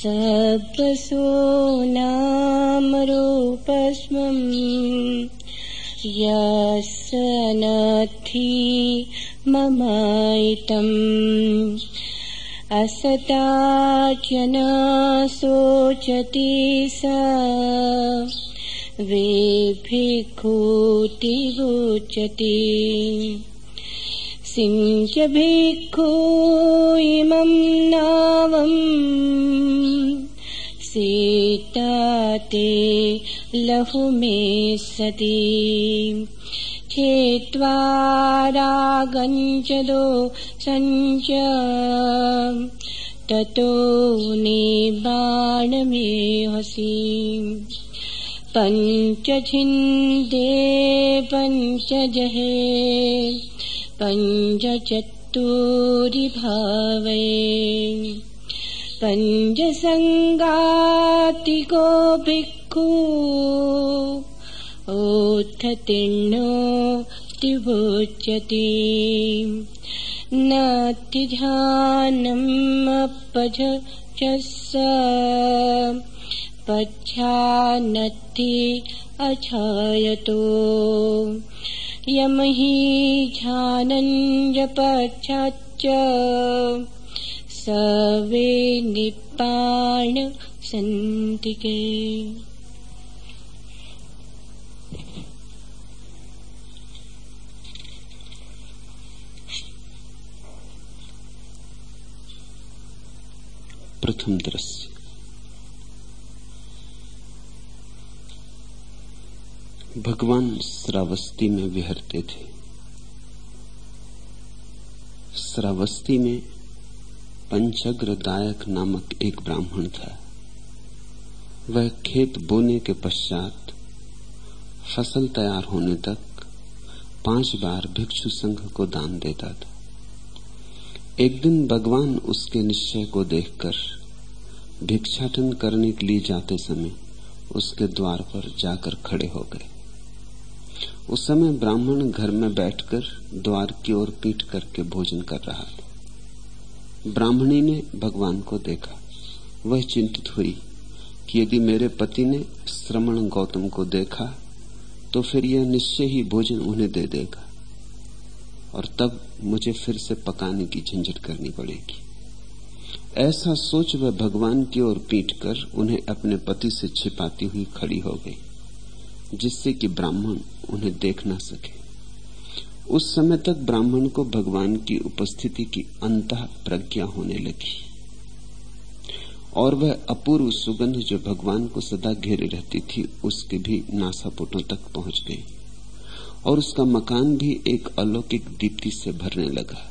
सप्सो नामरूपस्मम् यस्य नथि ममायितम्। असताचन शोचति स। वेभिक्खूतिवोचति सिञ्च भिक्खु इमम् नावम् सीता ते लहुमे सति। छेत्वा रागञ्चदो सञ्च। ततो निबाणमेहसि पञ्चछिन्दे पञ्चजहे पञ्च चतुरि भावे पञ्चसङ्गातिगोभिकू ओथतिनो त्रिभुज्यति नतिध्यानमपझस्स अछायतो यमहि ध्यानञ्जपच्छाच्च स वे निप्पाण सन्तिके। प्रथम दृश्य। भगवान श्रावस्ती में विहरते थे। श्रावस्ती में पंचग्र दायक नामक एक ब्राह्मण था। वह खेत बोने के पश्चात फ़सल तैयार होने तक पाँच बार भिक्षु संघ को दान देता था। एक दिन भगवान उसके निश्चय को देखकर भिक्षाटन करने के लिए जाते समय उसके द्वार पर जाकर खड़े हो गए। उस समय ब्राह्मण घर में बैठकर द्वार की ओर पीट करके भोजन कर रहा था। ब्राह्मणी ने भगवान को देखा। वह चिंतित हुई कि यदि मेरे पति ने श्रमण गौतम को देखा तो फिर यह निश्चय ही भोजन उन्हें दे देगा और तब मुझे फिर से पकाने की झंझट करनी पड़ेगी। ऐसा सोच वह भगवान की ओर पीट कर उन्हें अपने पति से छिपाती हुई खड़ी हो गई, जिससे कि ब्राह्मण उन्हें देख ना सके। उस समय तक ब्राह्मण को भगवान की उपस्थिति की अंत प्रज्ञा होने लगी। और वह अपूर्व सुगंध जो भगवान को सदा घेरे रहती थी, उसके भी नासापुटों तक पहुँच गई। और उसका मकान भी एक अलौकिक दीप्ति से भरने लगा।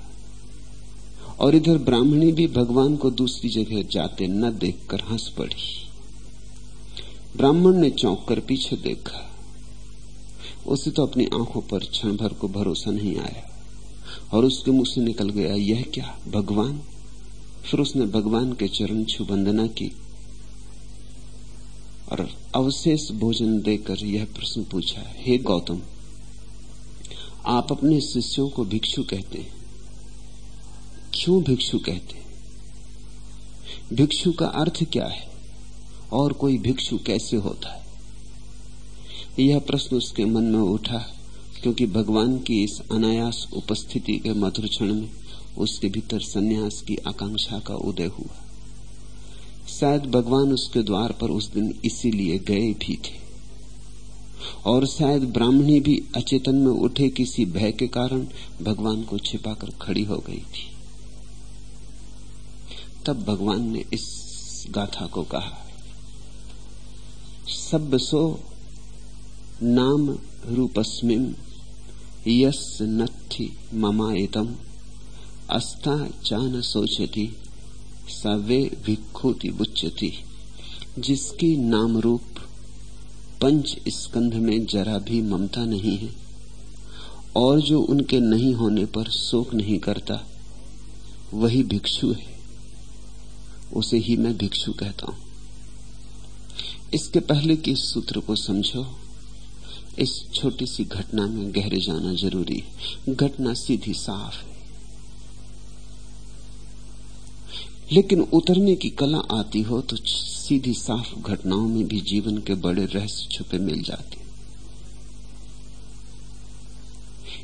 और इधर ब्राह्मणी भी भगवान को दूसरी जगह जाते न देखकर हंस पड़ी। ब्राह्मण ने चौंक कर पीछे देखा। उसे तो अपनी आँखों पर क्षण भर को भरोसा नहीं आया। और उसके मुँह से निकल गया, यह क्या, भगवान? फिर उसने भगवान के चरण छू वंदना की और अवशेष भोजन देकर यह प्रश्न पूछा, हे गौतम, आप अपने शिष्यों को भिक्षु कहते हैं? क्यों भिक्षु कहते हैं? भिक्षु का अर्थ क्या है? और कोई भिक्षु कैसे होता है? यह प्रश्न उसके मन में उठा, क्योंकि भगवान की इस अनायास उपस्थिति के मधुर क्षण में उसके भीतर सन्यास की आकांक्षा का उदय हुआ। शायद भगवान उसके द्वार पर उस दिन इसीलिए गए भी थे। और शायद ब्राह्मणी भी अचेतन में उठे किसी भय के कारण भगवान को छिपाकर खड़ी हो गई थी। तब भगवान ने इस गाथा को कहा, सब सो नाम रूपस्मिन यस नथि ममायतम। अस्ता चान सोचती, सवे भिक्षुति बुच्चती जिसकी नाम रूप पंच स्कंध में जरा भी ममता नहीं है, और जो उनके नहीं होने पर शोक नहीं करता, वही भिक्षु है। उसे ही मैं भिक्षु कहता हूँ। इसके पहले कि सूत्र को समझो। इस छोटी सी घटना में गहरे जाना ज़रूरी है। घटना सीधी साफ़ है। लेकिन उतरने की कला आती हो तो सीधी साफ़ घटनाओं में भी जीवन के बड़े रहस्य छुपे मिल जाते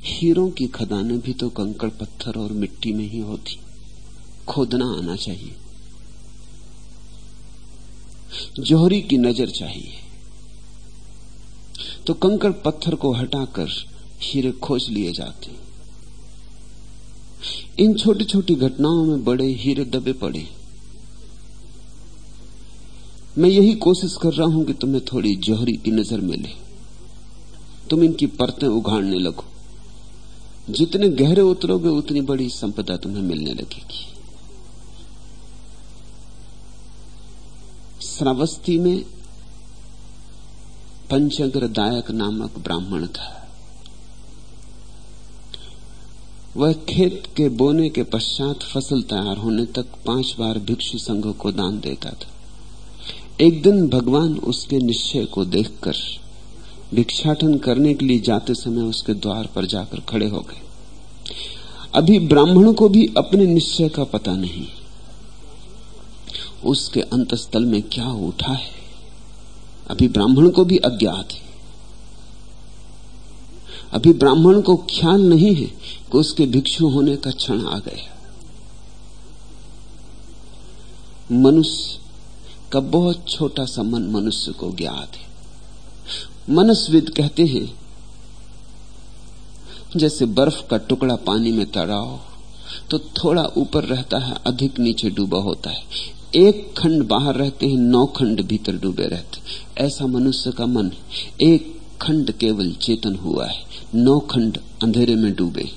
हीरों की खदानें भी तो कंकड़ पत्थर और मिट्टी में ही होती। खोदना आना चाहिए। जोहरी की नज़र चाहिए। तो कंकड़ पत्थर को हटाकर हीरे खोज लिए जाते। इन छोटी छोटी घटनाओं में बड़े हीरे दबे पड़े। मैं यही कोशिश कर रहा हूँ कि तुम्हें थोड़ी जौहरी की नज़र मिले। तुम इनकी परतें उगाड़ने लगो। जितने गहरे उतरोगे, उतनी बड़ी संपदा तुम्हें मिलने लगेगी। श्रावस्ती में पंचग्र दायक नामक ब्राह्मण था। वह खेत के बोने के पश्चात फ़सल तैयार होने तक पाँच बार भिक्षु संघ को दान देता था। एक दिन भगवान उसके निश्चय को देखकर भिक्षाटन करने के लिए जाते समय उसके द्वार पर जाकर खड़े हो गए। अभी ब्राह्मण को भी अपने निश्चय का पता नहीं। उसके अंतस्थल में क्या उठा है? अभी ब्राह्मण को भी अज्ञात है। अभी ब्राह्मण को ख्याल नहीं है कि उसके भिक्षु होने का क्षण आ गया। मनुष्य का बहुत छोटा सा मन मनुष्य को ज्ञात है। मनस्विद कहते हैं, जैसे बर्फ़ का टुकड़ा पानी में तड़ाओ तो थोड़ा ऊपर रहता है, अधिक नीचे डूबा होता है। एक खंड बाहर रहते हैं, नौ खंड भीतर डूबे रहते ऐसा मनुष्य का मन एक खंड केवल चेतन हुआ है। नौ खंड अंधेरे में डूबे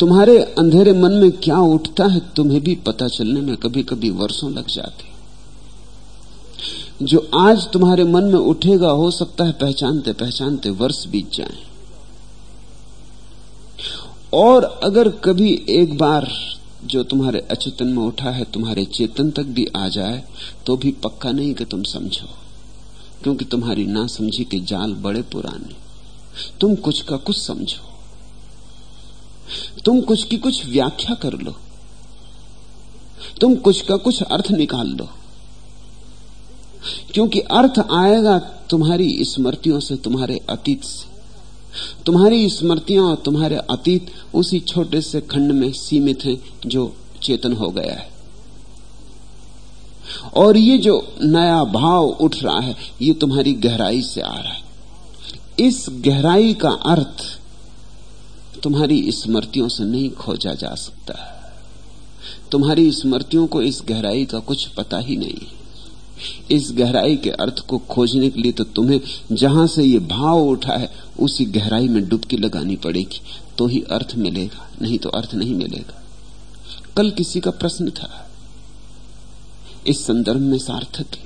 तुम्हारे अंधेरे मन में क्या उठता है, तुम्हें भी पता चलने में कभी कभी वर्षों लग जाते जो आज तुम्हारे मन में उठेगा, हो सकता है पहचानते पहचानते वर्ष बीत जाएँ। और अगर कभी एक बार जो तुम्हारे अचेतन में उठा है, तुम्हारे चेतन तक भी आ जाए तो भी पक्का नहीं कि तुम समझो, क्योंकि तुम्हारी ना समझी के जाल बड़े पुराने। तुम कुछ का कुछ समझो। तुम कुछ की कुछ व्याख्या कर लो। तुम कुछ का कुछ अर्थ निकाल लो। क्योंकि अर्थ आएगा तुम्हारी स्मृतियों से, तुम्हारे अतीत से। तुम्हारी स्मृतियाँ और तुम्हारे अतीत उसी छोटे से खंड में सीमित हैं जो चेतन हो गया है। और ये जो नया भाव उठ रहा है, ये तुम्हारी गहराई से आ रहा है। इस गहराई का अर्थ तुम्हारी स्मृतियों से नहीं खोजा जा सकता। तुम्हारी स्मृतियों को इस गहराई का कुछ पता ही नहीं इस गहराई के अर्थ को खोजने के लिए तो तुम्हें जहाँ से ये भाव उठा है, उसी गहराई में डुबकी लगानी पड़ेगी। तो ही अर्थ मिलेगा, नहीं तो अर्थ नहीं मिलेगा। कल किसी का प्रश्न था। इस संदर्भ में सार्थक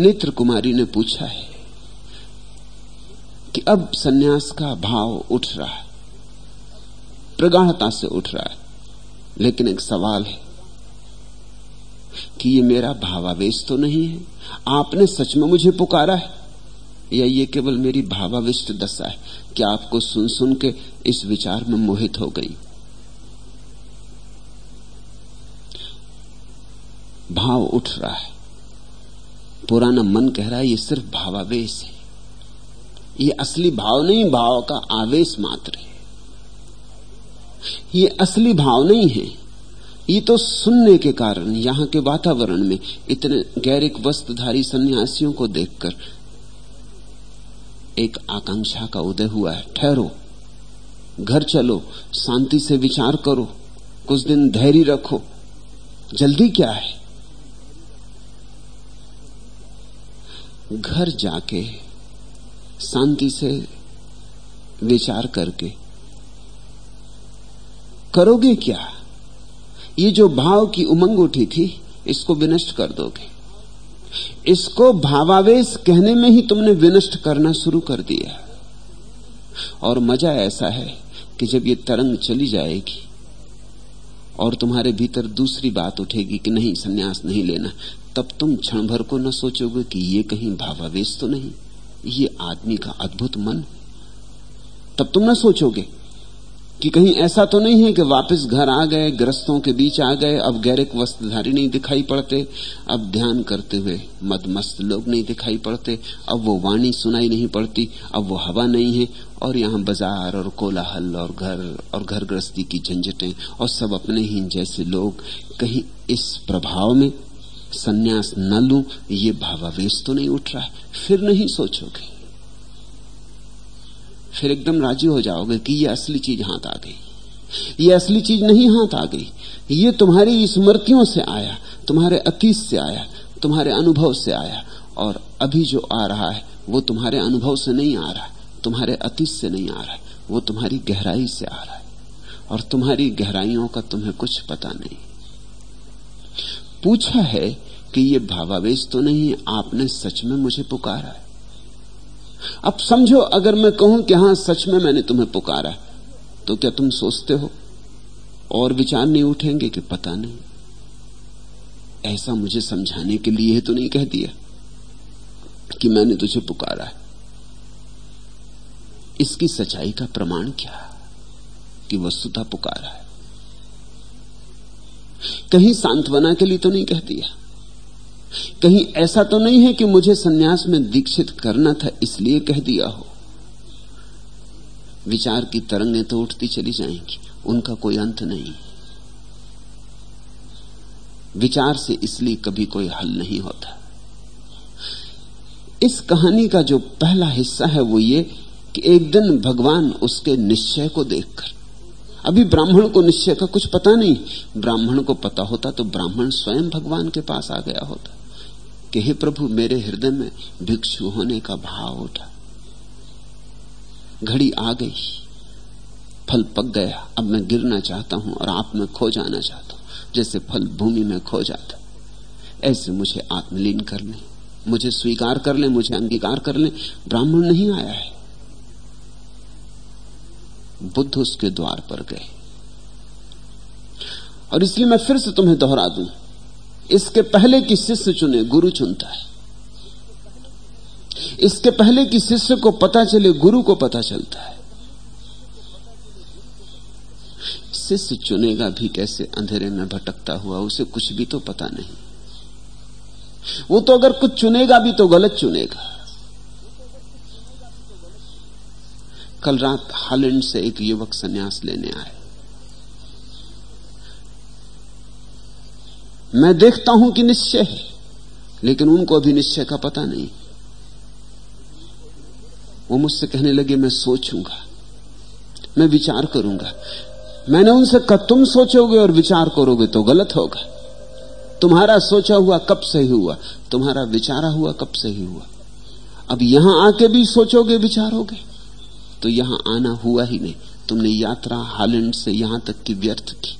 नेत्र कुमारी ने पूछा है कि अब सन्यास का भाव उठ रहा है, प्रगाढ़ता से उठ रहा है, लेकिन एक सवाल है। कि ये मेरा भावावेश तो नहीं है। आपने सच में मुझे पुकारा है? या ये केवल मेरी भावाविष्ट दशा है? कि आपको सुन सुन के इस विचार में मोहित हो गई? भाव उठ रहा है। पुराना मन कह रहा है, ये सिर्फ़ भावावेश है। ये असली भाव नहीं, भाव का आवेश मात्र है। ये असली भाव नहीं है। ये तो सुनने के कारण यहाँ के वातावरण में इतने गैरिक वस्त्रधारी सन्यासियों को देखकर एक आकांक्षा का उदय हुआ है। ठहरो, घर चलो, शांति से विचार करो, कुछ दिन धैर्य रखो। जल्दी क्या है? घर जाके शांति से विचार करके करोगे क्या? ये जो भाव की उमंग उठी थी, इसको विनष्ट कर दोगे। इसको भावावेश कहने में ही तुमने विनष्ट करना शुरू कर दिया। और मज़ा ऐसा है कि जब ये तरंग चली जाएगी, और तुम्हारे भीतर दूसरी बात उठेगी कि नहीं, सन्यास नहीं लेना, तब तुम क्षण भर को न सोचोगे कि ये कहीं भावावेश तो नहीं, ये आदमी का अद्भुत मन। तब तुम न सोचोगे कि कहीं ऐसा तो नहीं है कि वापस घर आ गए, ग्रस्तों के बीच आ गए, अब गैरिक वस्त्रधारी नहीं दिखाई पड़ते। अब ध्यान करते हुए मदमस्त लोग नहीं दिखाई पड़ते। अब वो वाणी सुनाई नहीं पड़ती, अब वो हवा नहीं है। और यहाँ बाज़ार और कोलाहल और घर और घर गृहस्थी की झंझटें और सब अपने ही जैसे लोग। कहीं इस प्रभाव में संन्यास न लू, ये भावावेश तो नहीं उठ रहा फिर नहीं सोचोगे। फिर एकदम राज़ी हो जाओगे कि ये असली चीज़ हाथ आ गई। ये असली चीज़ नहीं हाथ आ गई। ये तुम्हारी स्मृतियों से आया, तुम्हारे अतीत से आया, तुम्हारे अनुभव से आया, और अभी जो आ रहा है, वो तुम्हारे अनुभव से नहीं आ रहा, तुम्हारे अतीत से नहीं आ रहा है, वो तुम्हारी गहराई से आ रहा है, और तुम्हारी गहराइयों का तुम्हें कुछ पता नहीं। पूछा है कि ये भावावेश तो नहीं, आपने सच में मुझे पुकारा है। अब समझो, अगर मैं कहूँ कि हाँ, सच में मैंने तुम्हें पुकारा तो क्या तुम सोचते हो? और विचार नहीं उठेंगे कि पता नहीं। ऐसा मुझे समझाने के लिए तो नहीं कह दिया कि मैंने तुझे पुकारा। है इसकी सच्चाई का प्रमाण क्या? कि वस्तुता पुकारा है। कहीं सांत्वना के लिए तो नहीं कह दिया। कहीं ऐसा तो नहीं है कि मुझे सन्यास में दीक्षित करना था, इसलिए कह दिया हो। विचार की तरंगें तो उठती चली जाएँगी, उनका कोई अंत नहीं। विचार से इसलिए कभी कोई हल नहीं होता। इस कहानी का जो पहला हिस्सा है वो ये कि एक दिन भगवान उसके निश्चय को देखकर, अभी ब्राह्मण को निश्चय का कुछ पता नहीं, ब्राह्मण को पता होता तो ब्राह्मण स्वयं भगवान के पास आ गया होता। कि हे प्रभु, मेरे हृदय में भिक्षु होने का भाव उठा। घड़ी आ गई। फल पक गया। अब मैं गिरना चाहता हूँ और आप में खो जाना चाहता हूँ, जैसे फल भूमि में खो जाता ऐसे मुझे आत्मलीन कर ले मुझे स्वीकार कर ले मुझे अंगीकार कर ले ब्राह्मण नहीं आया है। बुद्ध उसके द्वार पर गए। और इसलिए मैं फिर से तुम्हें दोहरा दूँ। इसके पहले कि शिष्य चुने, गुरु चुनता है। इसके पहले कि शिष्य को पता चले, गुरु को पता चलता है। शिष्य चुनेगा भी कैसे, अंधेरे में भटकता हुआ, उसे कुछ भी तो पता नहीं। वो तो अगर कुछ चुनेगा भी तो गलत चुनेगा। कल रात हालैंड से एक युवक सन्यास लेने आए। मैं देखता हूँ कि निश्चय है, लेकिन उनको अभी निश्चय का पता नहीं। वो मुझसे कहने लगे, मैं सोचूँगा, मैं विचार करूँगा। मैंने उनसे कहा, तुम सोचोगे और विचार करोगे तो गलत होगा। तुम्हारा सोचा हुआ कब सही हुआ? तुम्हारा विचारा हुआ कब सही हुआ? अब यहाँ आके भी सोचोगे, विचारोगे? तो यहाँ आना हुआ ही नहीं। तुमने यात्रा हालैंड से यहाँ तक की व्यर्थ की।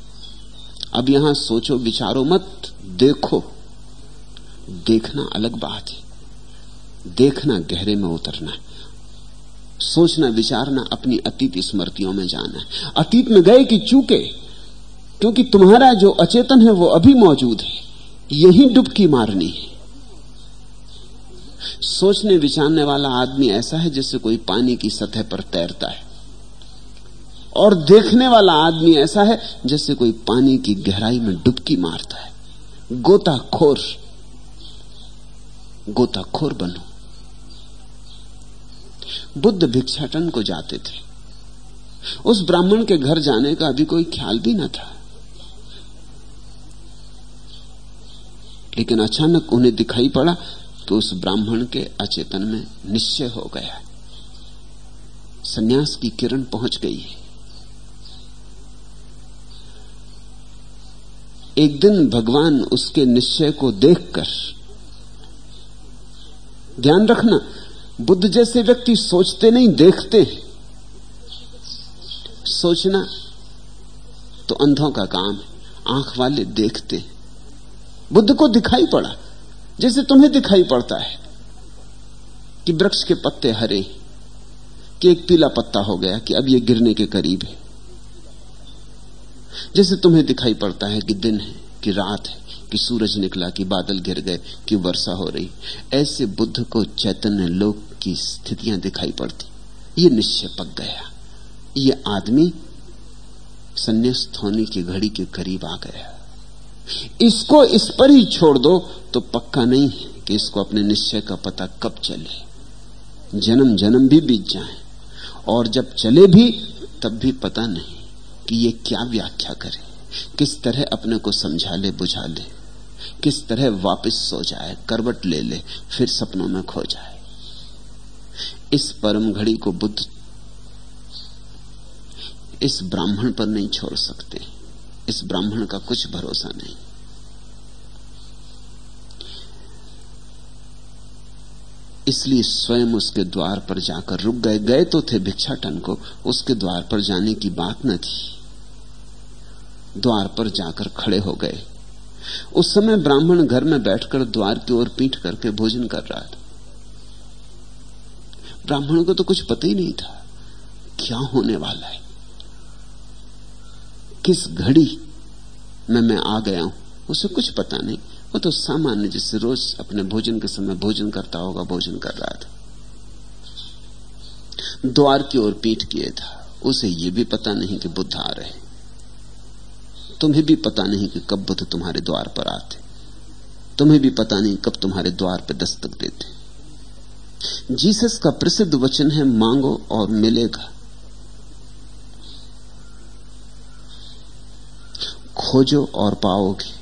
अब यहाँ सोचो, विचारो मत, देखो। देखना अलग बात है। देखना गहरे में उतरना है। सोचना, विचारना, अपनी अतीत स्मृतियों में जाना है। अतीत में गए कि चूके? क्योंकि तुम्हारा जो अचेतन है, वो अभी मौजूद है। यही डुबकी मारनी है। सोचने, विचारने वाला आदमी ऐसा है जैसे कोई पानी की सतह पर तैरता है। और देखने वाला आदमी ऐसा है जैसे कोई पानी की गहराई में डुबकी मारता है। गोताखोर। गोताखोर बनो। बुद्ध भिक्षाटन को जाते थे। उस ब्राह्मण के घर जाने का अभी कोई ख्याल भी न था। लेकिन अचानक उन्हें दिखाई पड़ा कि उस ब्राह्मण के अचेतन में निश्चय हो गया। सन्यास की किरण पहुँच गई है। एक दिन भगवान उसके निश्चय को देखकर, ध्यान रखना, बुद्ध जैसे व्यक्ति सोचते नहीं, देखते सोचना तो अंधों का काम है, आँख वाले देखते बुद्ध को दिखाई पड़ा, जैसे तुम्हें दिखाई पड़ता है, कि वृक्ष के पत्ते हरे, कि एक पीला पत्ता हो गया, कि अब ये गिरने के करीब है। जैसे तुम्हें दिखाई पड़ता है कि दिन है, कि रात है, कि सूरज निकला, कि बादल गिर गए, कि वर्षा हो रही। ऐसे बुद्ध को चैतन्य लोक की स्थितियाँ दिखाई पड़ती। ये निश्चय पक गया। ये आदमी संन्यास्त होने की घड़ी के करीब आ गया। इसको इस पर ही छोड़ दो तो पक्का नहीं है कि इसको अपने निश्चय का पता कब चले। जन्म जन्म भी बीत जाए, और जब चले भी, तब भी पता नहीं। कि ये क्या व्याख्या करे? किस तरह अपने को समझा ले, बुझा ले? किस तरह वापस सो जाए, करवट ले ले, फिर सपनों में खो जाए? इस परम घड़ी को बुद्ध इस ब्राह्मण पर नहीं छोड़ सकते। इस ब्राह्मण का कुछ भरोसा नहीं। इसलिए स्वयं उसके द्वार पर जाकर रुक गए। गए तो थे भिक्षाटन को, उसके द्वार पर जाने की बात न थी द्वार पर जाकर खड़े हो गए। उस समय ब्राह्मण घर में बैठकर द्वार की ओर पीठ करके भोजन कर रहा था। ब्राह्मण को तो कुछ पता ही नहीं था, क्या होने वाला है। किस घड़ी में मैं आ गया हूँ, उसे कुछ पता नहीं। वो तो सामान्य जिससे रोज अपने भोजन के समय भोजन करता होगा, भोजन कर रहा था। द्वार की ओर पीठ किए था, उसे ये भी पता नहीं कि बुद्ध आ रहे तुम्हें भी पता नहीं कि कब बुद्ध तुम्हारे द्वार पर आते। तुम्हें भी पता नहीं कब तुम्हारे द्वार पर दस्तक देते। जीसस का प्रसिद्ध वचन है, मांगो और मिलेगा। खोजो और पाओगे।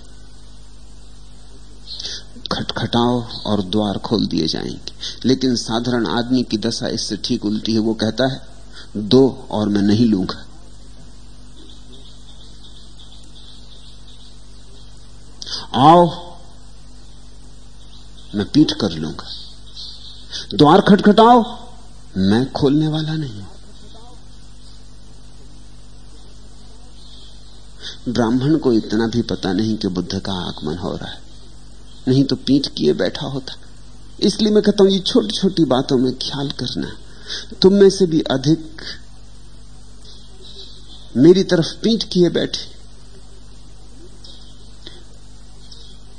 खटखटाओ और द्वार खोल दिए जाएँगे। लेकिन साधारण आदमी की दशा इससे ठीक उल्टी है। वो कहता है, दो और मैं नहीं लूँगा। आओ, मैं पीठ कर लूँगा। द्वार खटखटाओ, मैं खोलने वाला नहीं हूँ। ब्राह्मण को इतना भी पता नहीं कि बुद्ध का आगमन हो रहा है। नहीं तो पीठ किए बैठा होता। इसलिए मैं कहता हूँ, ये छोटी छोटी बातों में ख्याल करना। तुम में से भी अधिक मेरी तरफ़ पीठ किए बैठे।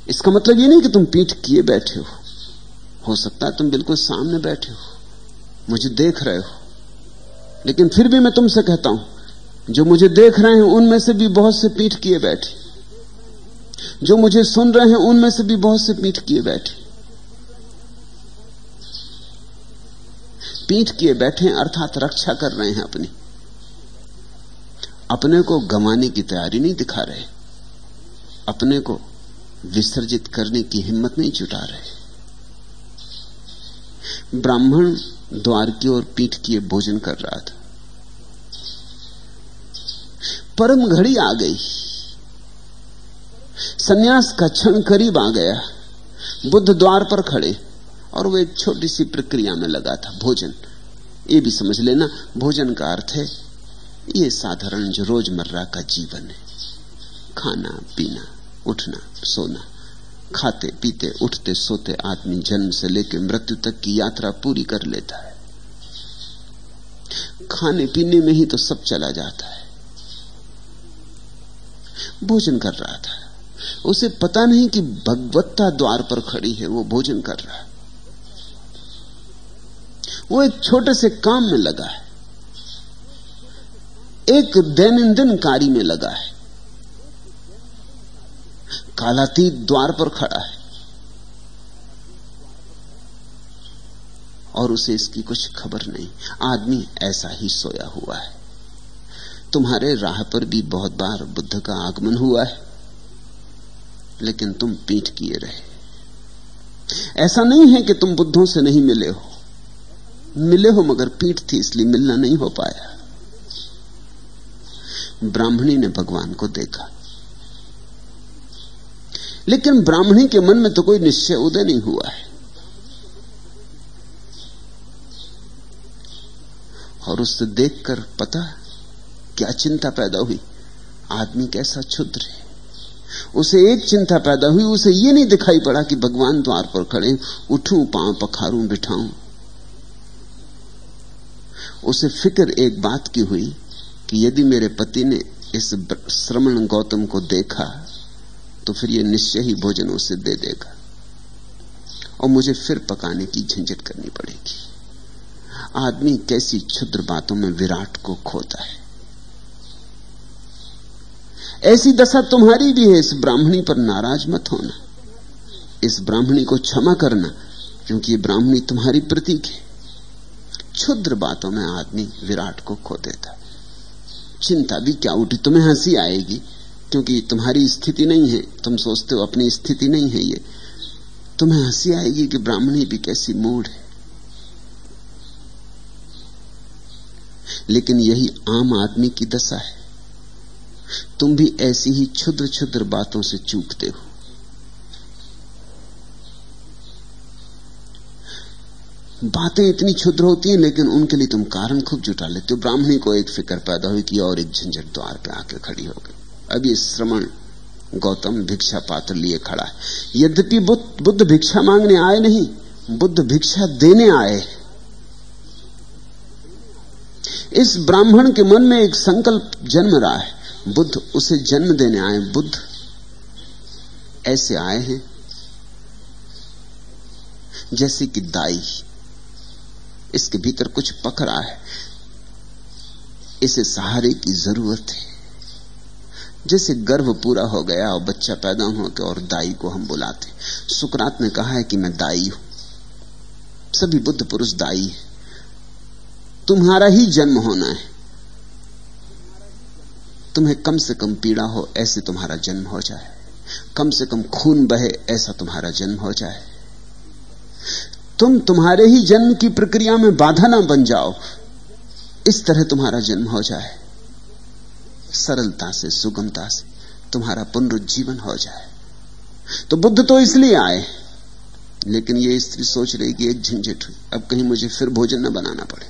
इसका मतलब ये नहीं कि तुम पीठ किए बैठे हो। हो सकता है तुम बिल्कुल सामने बैठे हो। मुझे देख रहे हो। लेकिन फिर भी मैं तुमसे कहता हूँ, जो मुझे देख रहे हैं, उनमें से भी बहुत से पीठ किए बैठे। जो मुझे सुन रहे हैं, उनमें से भी बहुत से पीठ किए बैठे। पीठ किए बैठे अर्थात रक्षा कर रहे हैं अपनी। अपने को गंवाने की तैयारी नहीं दिखा रहे। अपने को विसर्जित करने की हिम्मत नहीं जुटा रहे। ब्राह्मण द्वार की ओर पीठ किए भोजन कर रहा था। परम घड़ी आ गई। सन्यास का क्षण करीब आ गया। बुद्ध द्वार पर खड़े और वो एक छोटी सी प्रक्रिया में लगा था। भोजन। ये भी समझ लेना, भोजन का अर्थ है, ये साधारण जो रोज़मर्रा का जीवन है, खाना, पीना। उठना, सोना। खाते, पीते, उठते, सोते आदमी जन्म से लेकर मृत्यु तक की यात्रा पूरी कर लेता है। खाने, पीने में ही तो सब चला जाता है। भोजन कर रहा था। उसे पता नहीं कि भगवत्ता द्वार पर खड़ी है, वो भोजन कर रहा है। वो एक छोटे से काम में लगा है। एक दैनंदिन कार्य में लगा है। कालातीत द्वार पर खड़ा है। और उसे इसकी कुछ खबर नहीं। आदमी ऐसा ही सोया हुआ है। तुम्हारे राह पर भी बहुत बार बुद्ध का आगमन हुआ है। लेकिन तुम पीठ किए रहे। ऐसा नहीं है कि तुम बुद्धों से नहीं मिले हो। मिले हो मगर पीठ थी, इसलिए मिलना नहीं हो पाया। ब्राह्मणी ने भगवान को देखा। लेकिन ब्राह्मणी के मन में तो कोई निश्चय उदय नहीं हुआ है। और उससे देखकर पता क्या चिंता पैदा हुई। आदमी कैसा क्षुद्र है। उसे एक चिंता पैदा हुई, उसे यह नहीं दिखाई पड़ा कि भगवान द्वार पर खड़े उठूं, पाँव पखारूं, बिठाऊं। उसे फ़िक्र एक बात की हुई कि यदि मेरे पति ने इस श्रमण गौतम को देखा तो फिर ये निश्चय ही भोजन उसे दे देगा। और मुझे फिर पकाने की झंझट करनी पड़ेगी। आदमी कैसी क्षुद्र बातों में विराट को खोता है। ऐसी दशा तुम्हारी भी है, इस ब्राह्मणी पर नाराज़ मत होना। इस ब्राह्मणी को क्षमा करना, क्योंकि ये ब्राह्मणी तुम्हारी प्रतीक है। क्षुद्र बातों में आदमी विराट को खो देता। चिंता भी क्या, उठी तुम्हें हँसी आएगी। क्योंकि तुम्हारी स्थिति नहीं है। तुम सोचते हो अपनी स्थिति नहीं है ये। तुम्हें हँसी आएगी कि ब्राह्मणी भी कैसी मूड है। लेकिन यही आम आदमी की दशा है। तुम भी ऐसी ही क्षुद्र क्षुद्र बातों से चूकते हो। बातें इतनी क्षुद्र होती हैं, लेकिन उनके लिए तुम कारण खूब जुटा लेते हो। ब्राह्मणी को एक फ़िक्र पैदा हुई कि और एक झंझट द्वार पे आके खड़ी हो गई। अब ये श्रवण गौतम भिक्षा पात्र लिए खड़ा है। यद्यपि बुद्ध, बुद्ध भिक्षा मांगने आए नहीं बुद्ध भिक्षा देने आए इस ब्राह्मण के मन में एक संकल्प जन्म रहा है। बुद्ध उसे जन्म देने आए। बुद्ध ऐसे आए हैं जैसे कि दाई। इसके भीतर कुछ पकड़ा है। इसे सहारे की ज़रूरत है। जैसे गर्भ पूरा हो गया और बच्चा पैदा हो के और दाई को हम बुलाते। सुकरात ने कहा है कि मैं दाई हूँ। सभी बुद्ध पुरुष दाई है। तुम्हारा ही जन्म होना है। तुम्हें कम से कम पीड़ा हो, ऐसे तुम्हारा जन्म हो जाए। कम से कम खून बहे, ऐसा तुम्हारा जन्म हो जाए। तुम तुम्हारे ही जन्म की प्रक्रिया में बाधा ना बन जाओ। इस तरह तुम्हारा जन्म हो जाए। सरलता से, सुगमता से तुम्हारा पुनरुज्जीवन हो जाए। तो बुद्ध तो इसलिए आए, लेकिन ये स्त्री सोच रही कि एक झंझट हुई। अब कहीं मुझे फिर भोजन न बनाना पड़े।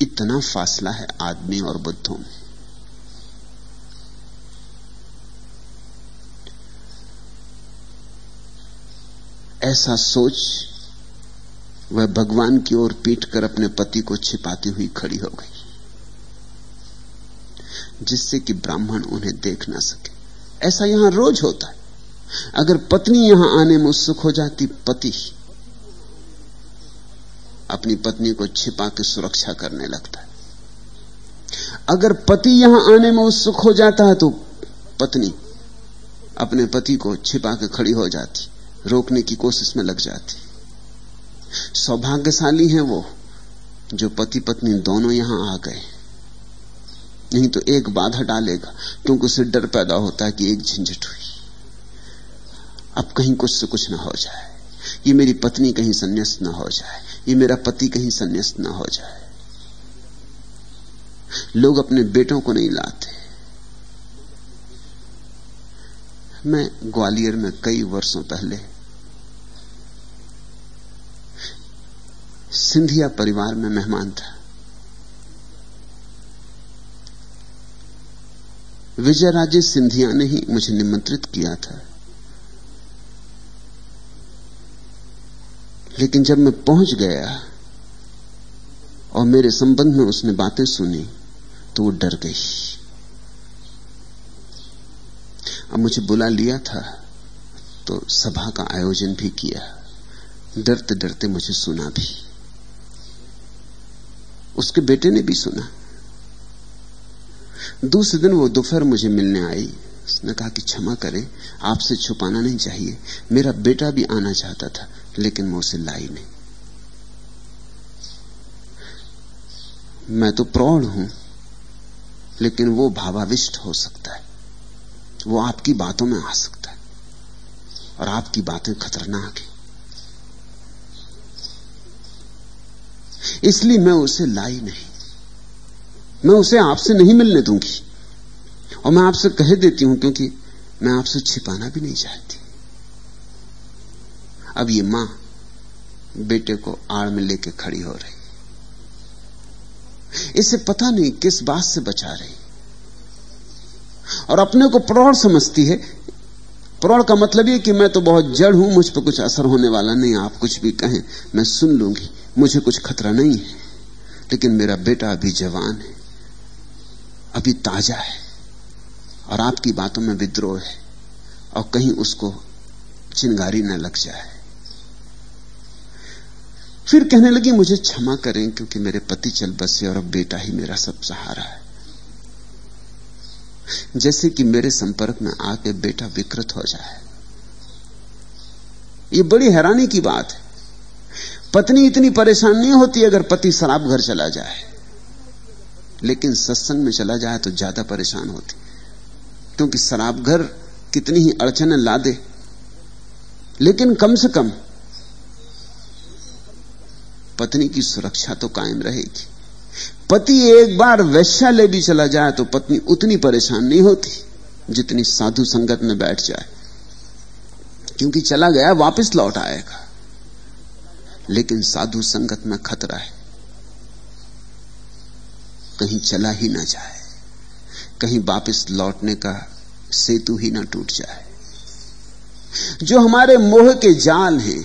इतना फासला है आदमी और बुद्धों में। ऐसा सोच वह भगवान की ओर पीट कर अपने पति को छिपाती हुई खड़ी हो गई। जिससे कि ब्राह्मण उन्हें देख ना सके। ऐसा यहाँ रोज होता है। अगर पत्नी यहाँ आने में उत्सुक हो जाती, पति अपनी पत्नी को छिपा के सुरक्षा करने लगता है। अगर पति यहाँ आने में उत्सुक हो जाता है तो पत्नी अपने पति को छिपा के खड़ी हो जाती, रोकने की कोशिश में लग जाती। सौभाग्यशाली हैं वो, जो पति पत्नी दोनों यहाँ आ गए। नहीं तो एक बाधा डालेगा क्योंकि उसे डर पैदा होता है कि एक झंझट हुई। अब कहीं कुछ से कुछ ना हो जाए। ये मेरी पत्नी कहीं संन्यास्त ना हो जाए। ये मेरा पति कहीं संन्यास्त ना हो जाए। लोग अपने बेटों को नहीं लाते। मैं ग्वालियर में कई वर्षों पहले सिंधिया परिवार में मेहमान था। विजय राजे सिंधिया ने ही मुझे निमंत्रित किया था। लेकिन जब मैं पहुँच गया और मेरे संबंध में उसने बातें सुनी तो वो डर गई। अब मुझे बुला लिया था तो सभा का आयोजन भी किया। डरते डरते मुझे सुना भी। उसके बेटे ने भी सुना। दूसरे दिन वो दोपहर मुझे मिलने आई। उसने कहा कि क्षमा करें, आपसे छुपाना नहीं चाहिए। मेरा बेटा भी आना चाहता था, लेकिन मैं उसे लाई नहीं। मैं तो प्रौढ़ हूँ, लेकिन वो भावाविष्ट हो सकता है। वो आपकी बातों में आ सकता है, और आपकी बातें खतरनाक है। इसलिए मैं उसे लाई नहीं। मैं उसे आपसे नहीं मिलने दूँगी। और मैं आपसे कह देती हूँ क्योंकि मैं आपसे छिपाना भी नहीं चाहती। अब ये माँ बेटे को आड़ में लेके खड़ी हो रही। इसे पता नहीं किस बात से बचा रही। और अपने को प्रौढ़ समझती है। प्रौढ़ का मतलब ये कि मैं तो बहुत जड़ हूँ, मुझ पर कुछ असर होने वाला नहीं, आप कुछ भी कहें, मैं सुन लूँगी, मुझे कुछ खतरा नहीं है। लेकिन मेरा बेटा अभी जवान है। अभी ताज़ा है और आपकी बातों में विद्रोह है और कहीं उसको चिंगारी न लग जाए। फिर कहने लगी, मुझे क्षमा करें क्योंकि मेरे पति चल बसे और अब बेटा ही मेरा सब सहारा है। जैसे कि मेरे संपर्क में आके बेटा विकृत हो जाए। ये बड़ी हैरानी की बात है। पत्नी इतनी परेशान नहीं होती अगर पति शराब घर चला जाए। लेकिन सत्संग में चला जाए तो ज़्यादा परेशान होती। क्योंकि शराब घर कितनी ही अड़चने ला दे लेकिन कम से कम पत्नी की सुरक्षा तो कायम रहेगी। पति एक बार वैश्या ले भी चला जाए तो पत्नी उतनी परेशान नहीं होती जितनी साधु संगत में बैठ जाए। क्योंकि चला गया, वापस लौट आएगा। लेकिन साधु संगत में खतरा है। कहीं चला ही ना जाए, कहीं वापस लौटने का सेतु ही ना टूट जाए। जो हमारे मोह के जाल हैं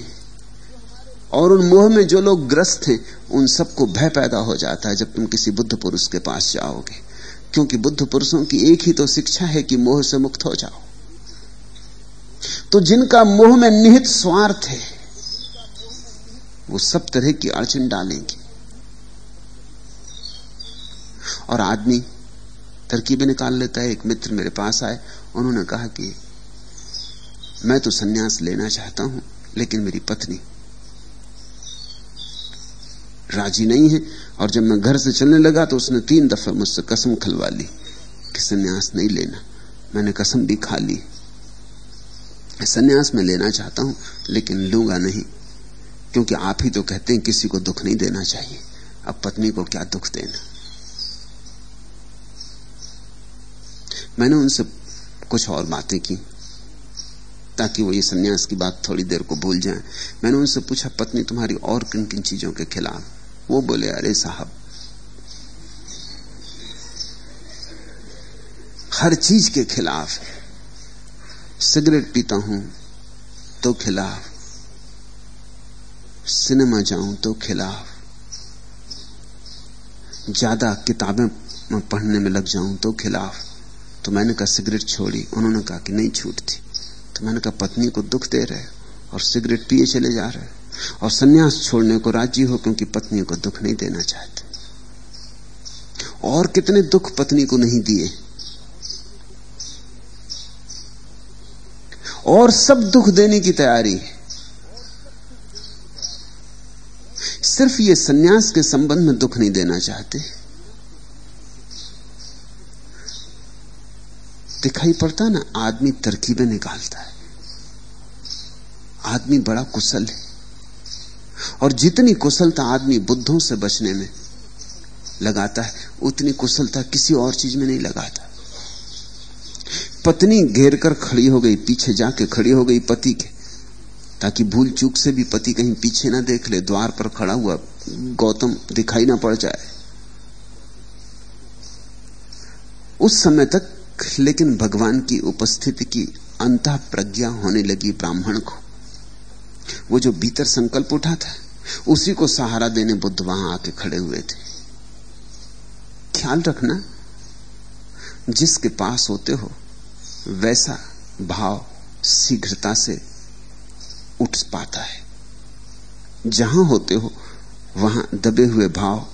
और उन मोह में जो लोग ग्रस्त हैं, उन सबको भय पैदा हो जाता है जब तुम किसी बुद्ध पुरुष के पास जाओगे। क्योंकि बुद्ध पुरुषों की एक ही तो शिक्षा है कि मोह से मुक्त हो जाओ। तो जिनका मोह में निहित स्वार्थ है, वो सब तरह की अड़चन डालेंगे। और आदमी तरकीबें निकाल लेता है, एक मित्र मेरे पास आए, उन्होंने कहा कि मैं तो सन्यास लेना चाहता हूँ, लेकिन मेरी पत्नी राज़ी नहीं है, और जब मैं घर से चलने लगा तो उसने तीन दफे मुझसे कसम खलवा ली कि सन्यास नहीं लेना। मैंने कसम भी खा ली। सन्यास में लेना चाहता हूँ, लेकिन लूँगा नहीं, क्योंकि आप ही तो कहते हैं किसी को दुख नहीं देना चाहिए। अब पत्नी को क्या दुख देना? मैंने उनसे कुछ और बातें की, ताकि वो ये सन्यास की बात थोड़ी देर को भूल जाएँ। मैंने उनसे पूछा, पत्नी, तुम्हारी और किन किन चीज़ों के खिलाफ? वो बोले, अरे साहब, हर चीज़ के खिलाफ सिगरेट पीता हूँ तो खिलाफ, सिनेमा जाऊँ तो खिलाफ, ज़्यादा किताबें पढ़ने में लग जाऊँ तो खिलाफ तो मैंने कहा, सिगरेट छोड़ी। उन्होंने कहा कि नहीं छूटती तो मैंने कहा, पत्नी को दुख दे रहे और सिगरेट पिए चले जा रहे और सन्यास छोड़ने को राज़ी हो क्योंकि पत्नी को दुख नहीं देना चाहते। और कितने दुख पत्नी को नहीं दिए। और सब दुख देने की तैयारी है। सिर्फ़ ये सन्यास के संबंध में दुख नहीं देना चाहते। दिखाई पड़ता ना, आदमी तरकीबें निकालता है। आदमी बड़ा कुशल है। और जितनी कुशलता आदमी बुद्धों से बचने में लगाता है, उतनी कुशलता किसी और चीज़ में नहीं लगाता। पत्नी घेर कर खड़ी हो गई, पीछे जाके खड़ी हो गई पति के, ताकि भूल चूक से भी पति कहीं पीछे ना देख ले, द्वार पर खड़ा हुआ, गौतम दिखाई ना पड़ जाए। उस समय तक लेकिन भगवान की उपस्थिति की अंत प्रज्ञा होने लगी ब्राह्मण को। वो जो भीतर संकल्प उठा था, उसी को सहारा देने बुद्ध वहाँ आके खड़े हुए थे। ख्याल रखना, जिसके पास होते हो, वैसा भाव शीघ्रता से उठ पाता है। जहाँ होते हो, वहाँ दबे हुए भाव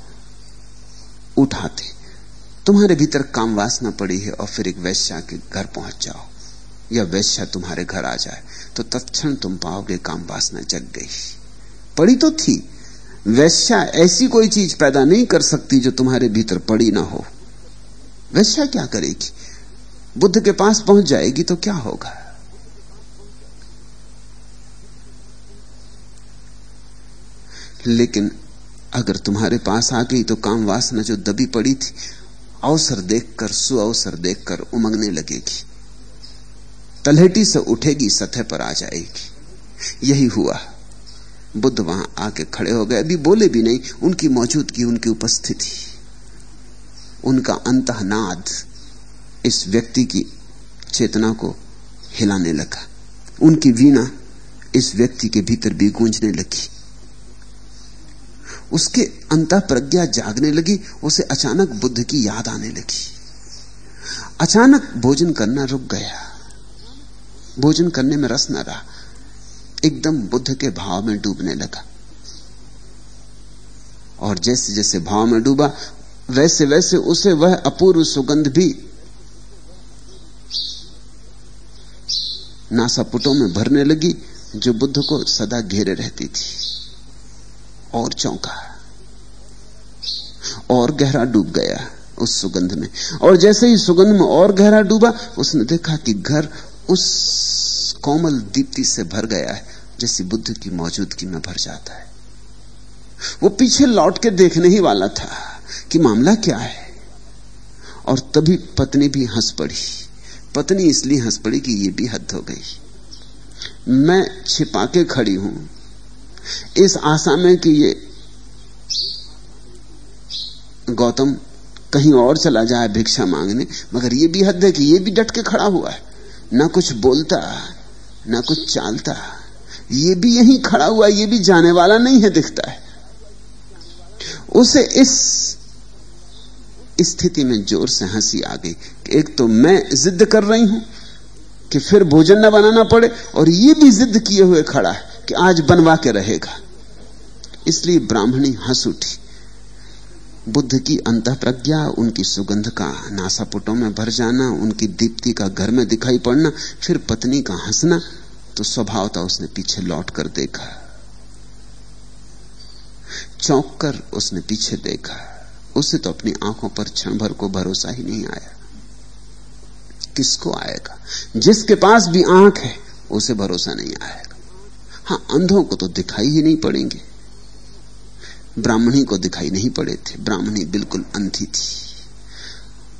उठाते। तुम्हारे भीतर काम वासना पड़ी है और फिर एक वैश्या के घर पहुँच जाओ। या वैश्या तुम्हारे घर आ जाए तो तत्क्षण तुम पाओगे काम वासना जग गई। पड़ी तो थी। वैश्या ऐसी कोई चीज़ पैदा नहीं कर सकती जो तुम्हारे भीतर पड़ी ना हो। वैश्या क्या करेगी? बुद्ध के पास पहुँच जाएगी तो क्या होगा? लेकिन अगर तुम्हारे पास आ गई तो काम वासना जो दबी पड़ी थी अवसर देखकर, सुअवसर देखकर उमंगने लगेगी। तलहटी से उठेगी, सतह पर आ जाएगी। यही हुआ। बुद्ध वहाँ आके खड़े हो गए। अभी बोले भी नहीं, उनकी मौजूदगी, उनकी उपस्थिति। उनका अंतनाद इस व्यक्ति की चेतना को हिलाने लगा। उनकी वीणा इस व्यक्ति के भीतर भी गूंजने लगी। उसके अंत प्रज्ञा जागने लगी, उसे अचानक बुद्ध की याद आने लगी। अचानक भोजन करना रुक गया। भोजन करने में रस न रहा। एकदम बुद्ध के भाव में डूबने लगा। और जैसे जैसे भाव में डूबा, वैसे वैसे उसे वह अपूर्व सुगंध भी नासापुटों में भरने लगी, जो बुद्ध को सदा घेरे रहती थी। और चौंका और गहरा डूब गया उस सुगंध में। और जैसे ही सुगंध में और गहरा डूबा, उसने देखा कि घर उस कोमल दीप्ति से भर गया है, जैसे बुद्ध की मौजूदगी में भर जाता है। वो पीछे लौट के देखने ही वाला था कि मामला क्या है। और तभी पत्नी भी हंस पड़ी। पत्नी इसलिए हंस पड़ी कि ये भी हद हो गई। मैं छिपा के खड़ी हूँ। इस आशा में कि ये गौतम कहीं और चला जाए भिक्षा मांगने, मगर ये भी हद है कि ये भी डट के खड़ा हुआ है। ना कुछ बोलता, ना कुछ चालता। ये भी यहीं खड़ा हुआ ये भी जाने वाला नहीं है, दिखता है। उसे इस स्थिति में ज़ोर से हँसी आ गई एक तो मैं जिद कर रही हूँ कि फिर भोजन न बनाना पड़े, और ये भी जिद किए हुए खड़ा है। कि आज बनवा के रहेगा। इसलिए ब्राह्मणी हंस उठी। बुद्ध की अंत प्रज्ञा उनकी सुगंध का नासापुटों में भर जाना, उनकी दीप्ति का घर में दिखाई पड़ना, फिर पत्नी का हंसना तो स्वभाव था उसने पीछे लौट कर देखा। चौंक कर उसने पीछे देखा। उसे तो अपनी आँखों पर क्षण भर को भरोसा ही नहीं आया। किसको आएगा? जिसके पास भी आँख है, उसे भरोसा नहीं आएगा हाँ अंधों को तो दिखाई ही नहीं पड़ेंगे। ब्राह्मणी को दिखाई नहीं पड़े थे। ब्राह्मणी बिल्कुल अंधी थी।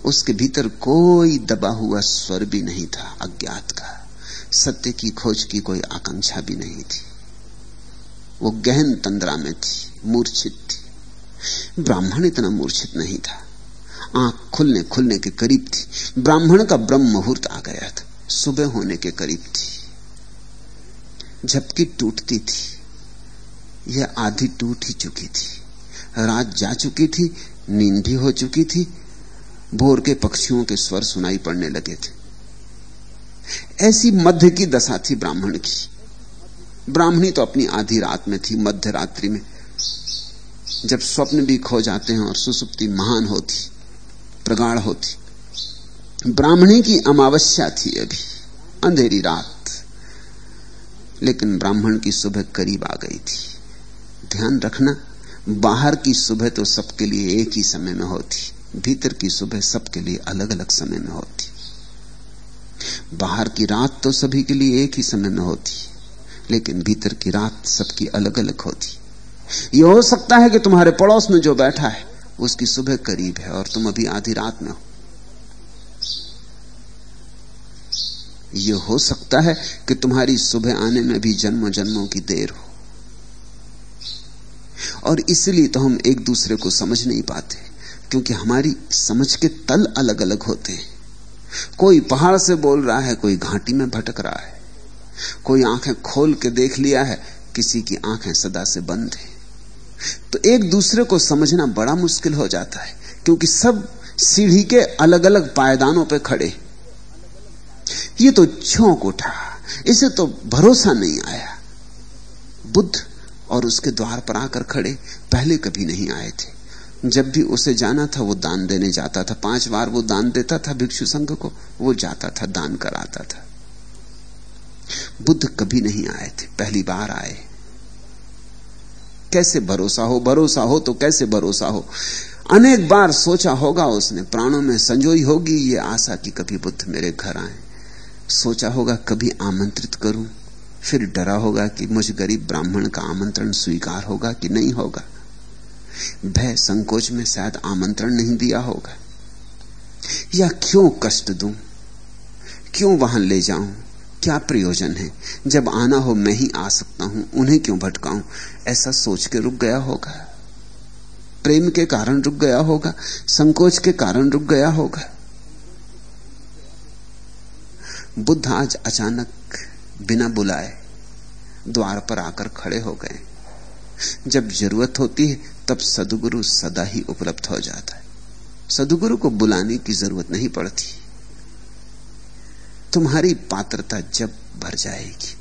उसके भीतर कोई दबा हुआ स्वर भी नहीं था, अज्ञात का। सत्य की खोज की कोई आकांक्षा भी नहीं थी। वो गहन तंद्रा में थी, मूर्छित थी। ब्राह्मण इतना मूर्छित नहीं था। आँख खुलने खुलने के करीब थी। ब्राह्मण का ब्रह्म मुहूर्त आ गया था। सुबह होने के करीब थी। झपकी टूटती थी यह आधी टूट ही चुकी थी। रात जा चुकी थी, नींद भी हो चुकी थी, भोर के पक्षियों के स्वर सुनाई पड़ने लगे थे। ऐसी मध्य की दशा थी ब्राह्मण की। ब्राह्मणी तो अपनी आधी रात में थी मध्य रात्रि में। जब स्वप्न भी खो जाते हैं और सुसुप्ति महान होती, प्रगाढ़ होती। ब्राह्मणी की अमावस्या थी अभी, अंधेरी रात। लेकिन ब्राह्मण की सुबह करीब आ गई थी। ध्यान रखना, बाहर की सुबह तो सबके लिए एक ही समय में होती, भीतर की सुबह सबके लिए अलग अलग समय में होती। बाहर की रात तो सभी के लिए एक ही समय में होती, लेकिन भीतर की रात सबकी अलग अलग होती। यह हो सकता है कि तुम्हारे पड़ोस में जो बैठा है, उसकी सुबह करीब है और तुम अभी आधी रात में हो। यह हो सकता है कि तुम्हारी सुबह आने में भी जन्मों जन्मों की देर हो। और इसलिए तो हम एक दूसरे को समझ नहीं पाते, क्योंकि हमारी समझ के तल अलग अलग होते हैं। कोई पहाड़ से बोल रहा है, कोई घाटी में भटक रहा है। कोई आँखें खोल के देख लिया है, किसी की आँखें सदा से बंद है। तो एक दूसरे को समझना बड़ा मुश्किल हो जाता है, क्योंकि सब सीढ़ी के अलग अलग पायदानों पर खड़े ये तो झोंक उठा। इसे तो भरोसा नहीं आया। बुद्ध और उसके द्वार पर आकर खड़े, पहले कभी नहीं आए थे। जब भी उसे जाना था, वो दान देने जाता था। पाँच बार वो दान देता था भिक्षु संघ को, वो जाता था, दान कराता था। बुद्ध कभी नहीं आए थे, पहली बार आए। कैसे भरोसा हो? भरोसा हो तो कैसे भरोसा हो? अनेक बार सोचा होगा उसने, प्राणों में संजोई होगी ये आशा कि कभी बुद्ध मेरे घर आए। सोचा होगा कभी आमंत्रित करूँ, फिर डरा होगा कि मुझ गरीब ब्राह्मण का आमंत्रण स्वीकार होगा कि नहीं होगा। भय संकोच में शायद आमंत्रण नहीं दिया होगा। या क्यों कष्ट दूँ? क्यों वहाँ ले जाऊँ? क्या प्रयोजन है? जब आना हो मैं ही आ सकता हूँ, उन्हें क्यों भटकाऊं? ऐसा सोच के रुक गया होगा। प्रेम के कारण रुक गया होगा, संकोच के कारण रुक गया होगा। बुद्ध आज अचानक बिना बुलाए द्वार पर आकर खड़े हो गए। जब ज़रूरत होती है, तब सदगुरु सदा ही उपलब्ध हो जाता है। सदगुरु को बुलाने की ज़रूरत नहीं पड़ती। तुम्हारी पात्रता जब भर जाएगी,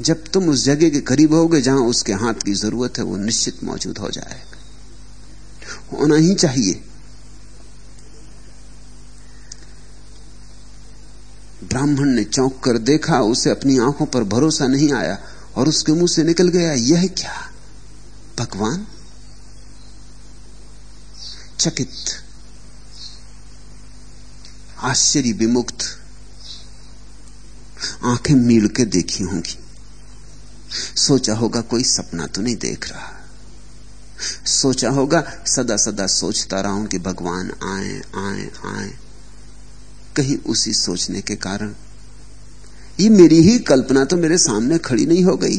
जब तुम उस जगह के करीब होगे जहाँ उसके हाथ की ज़रूरत है, वो निश्चित मौजूद हो जाएगा। होना ही चाहिए ब्राह्मण ने चौंक कर देखा, उसे अपनी आँखों पर भरोसा नहीं आया और उसके मुँह से निकल गया, यह क्या? भगवान? चकित, आश्चर्य विमुक्त, आँखें मील के देखी होंगी। सोचा होगा कोई सपना तो नहीं देख रहा। सोचा होगा सदा सदा सोचता रहा हूँ कि भगवान आए आए आए। कहीं उसी सोचने के कारण। ये मेरी ही कल्पना तो मेरे सामने खड़ी नहीं हो गई।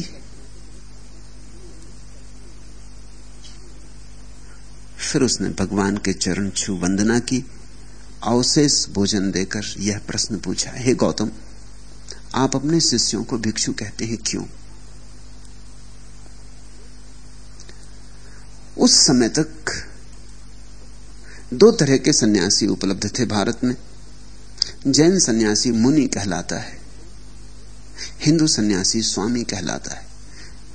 फिर उसने भगवान के चरण छू वंदना की अवशेष भोजन देकर यह प्रश्न पूछा, हे गौतम, आप अपने शिष्यों को भिक्षु कहते हैं क्यों? उस समय तक दो तरह के सन्यासी उपलब्ध थे भारत में। जैन सन्यासी मुनि कहलाता है। हिंदू सन्यासी स्वामी कहलाता है।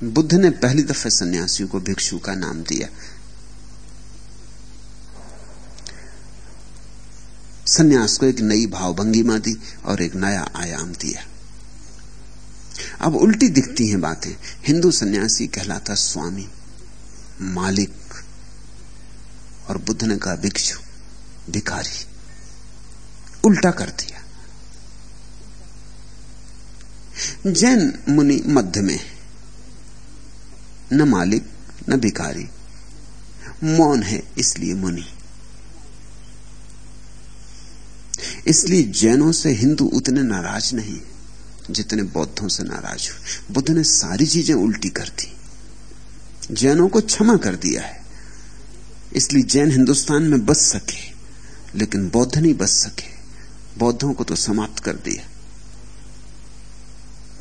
बुद्ध ने पहली दफे सन्यासी को भिक्षु का नाम दिया। सन्यास को एक नई भावभंगिमा दी और एक नया आयाम दिया। अब उल्टी दिखती हैं बातें। हिंदू सन्यासी कहलाता स्वामी, मालिक और बुद्ध ने कहा भिक्षु, भिखारी। उल्टा कर दिया। जैन मुनि मध्य में न मालिक, न भिखारी, मौन है इसलिए मुनि। इसलिए जैनों से हिंदू उतने नाराज़ नहीं, जितने बौद्धों से नाराज़ हुए। बुद्ध ने सारी चीज़ें उल्टी कर दी। जैनों को क्षमा कर दिया है। इसलिए जैन हिंदुस्तान में बच सके, लेकिन बौद्ध नहीं बच सके। बौद्धों को तो समाप्त कर दिया।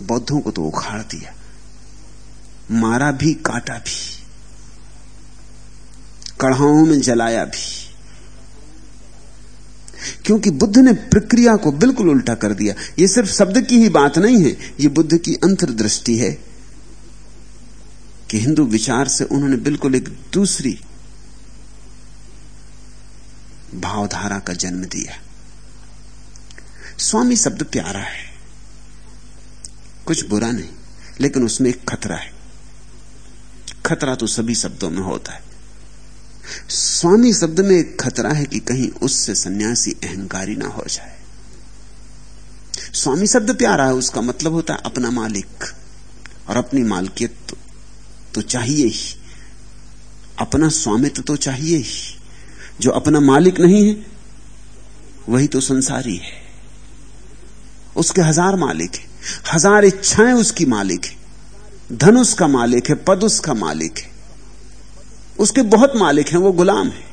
बौद्धों को तो उखाड़ दिया। मारा भी, काटा भी। कढ़ाओं में जलाया भी। क्योंकि बुद्ध ने प्रक्रिया को बिल्कुल उल्टा कर दिया। यह सिर्फ़ शब्द की ही बात नहीं है यह बुद्ध की अंतर्दृष्टि है कि हिंदू विचार से उन्होंने बिल्कुल एक दूसरी भावधारा का जन्म दिया। स्वामी शब्द प्यारा है। कुछ बुरा नहीं लेकिन उसमें एक खतरा है। खतरा तो सभी शब्दों में होता है। स्वामी शब्द में एक खतरा है कि कहीं उससे सन्यासी अहंकारी ना हो जाए। स्वामी शब्द प्यारा है उसका मतलब होता है अपना मालिक और अपनी मालकियत तो, तो चाहिए ही। अपना स्वामित्व तो चाहिए ही। जो अपना मालिक नहीं है वही तो संसारी है। उसके हज़ार मालिक है। हज़ार इच्छाएँ उसकी मालिक है। धन उसका मालिक है, पद उसका मालिक है। उसके बहुत मालिक हैं, वो गुलाम है।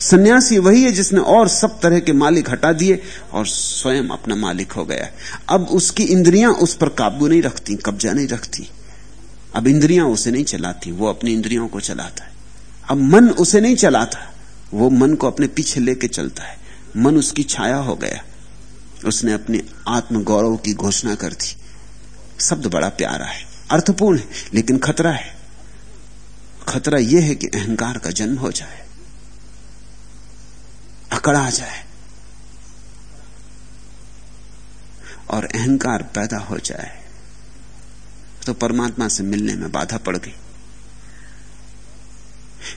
सन्यासी वही है जिसने और सब तरह के मालिक हटा दिए और स्वयं अपना मालिक हो गया। अब उसकी इंद्रियाँ उस पर काबू नहीं रखती, कब्जा नहीं रखती। अब इंद्रियाँ उसे नहीं चलाती, वो अपनी इंद्रियों को चलाता है। अब मन उसे नहीं चलाता, वो मन को अपने पीछे लेके चलता है। मन उसकी छाया हो गया। उसने अपनी आत्म गौरव की घोषणा कर दी। शब्द बड़ा प्यारा है, अर्थपूर्ण है, लेकिन खतरा है। खतरा यह है कि अहंकार का जन्म हो जाए, अकड़ जाए, और अहंकार पैदा हो जाए तो परमात्मा से मिलने में बाधा पड़ गई।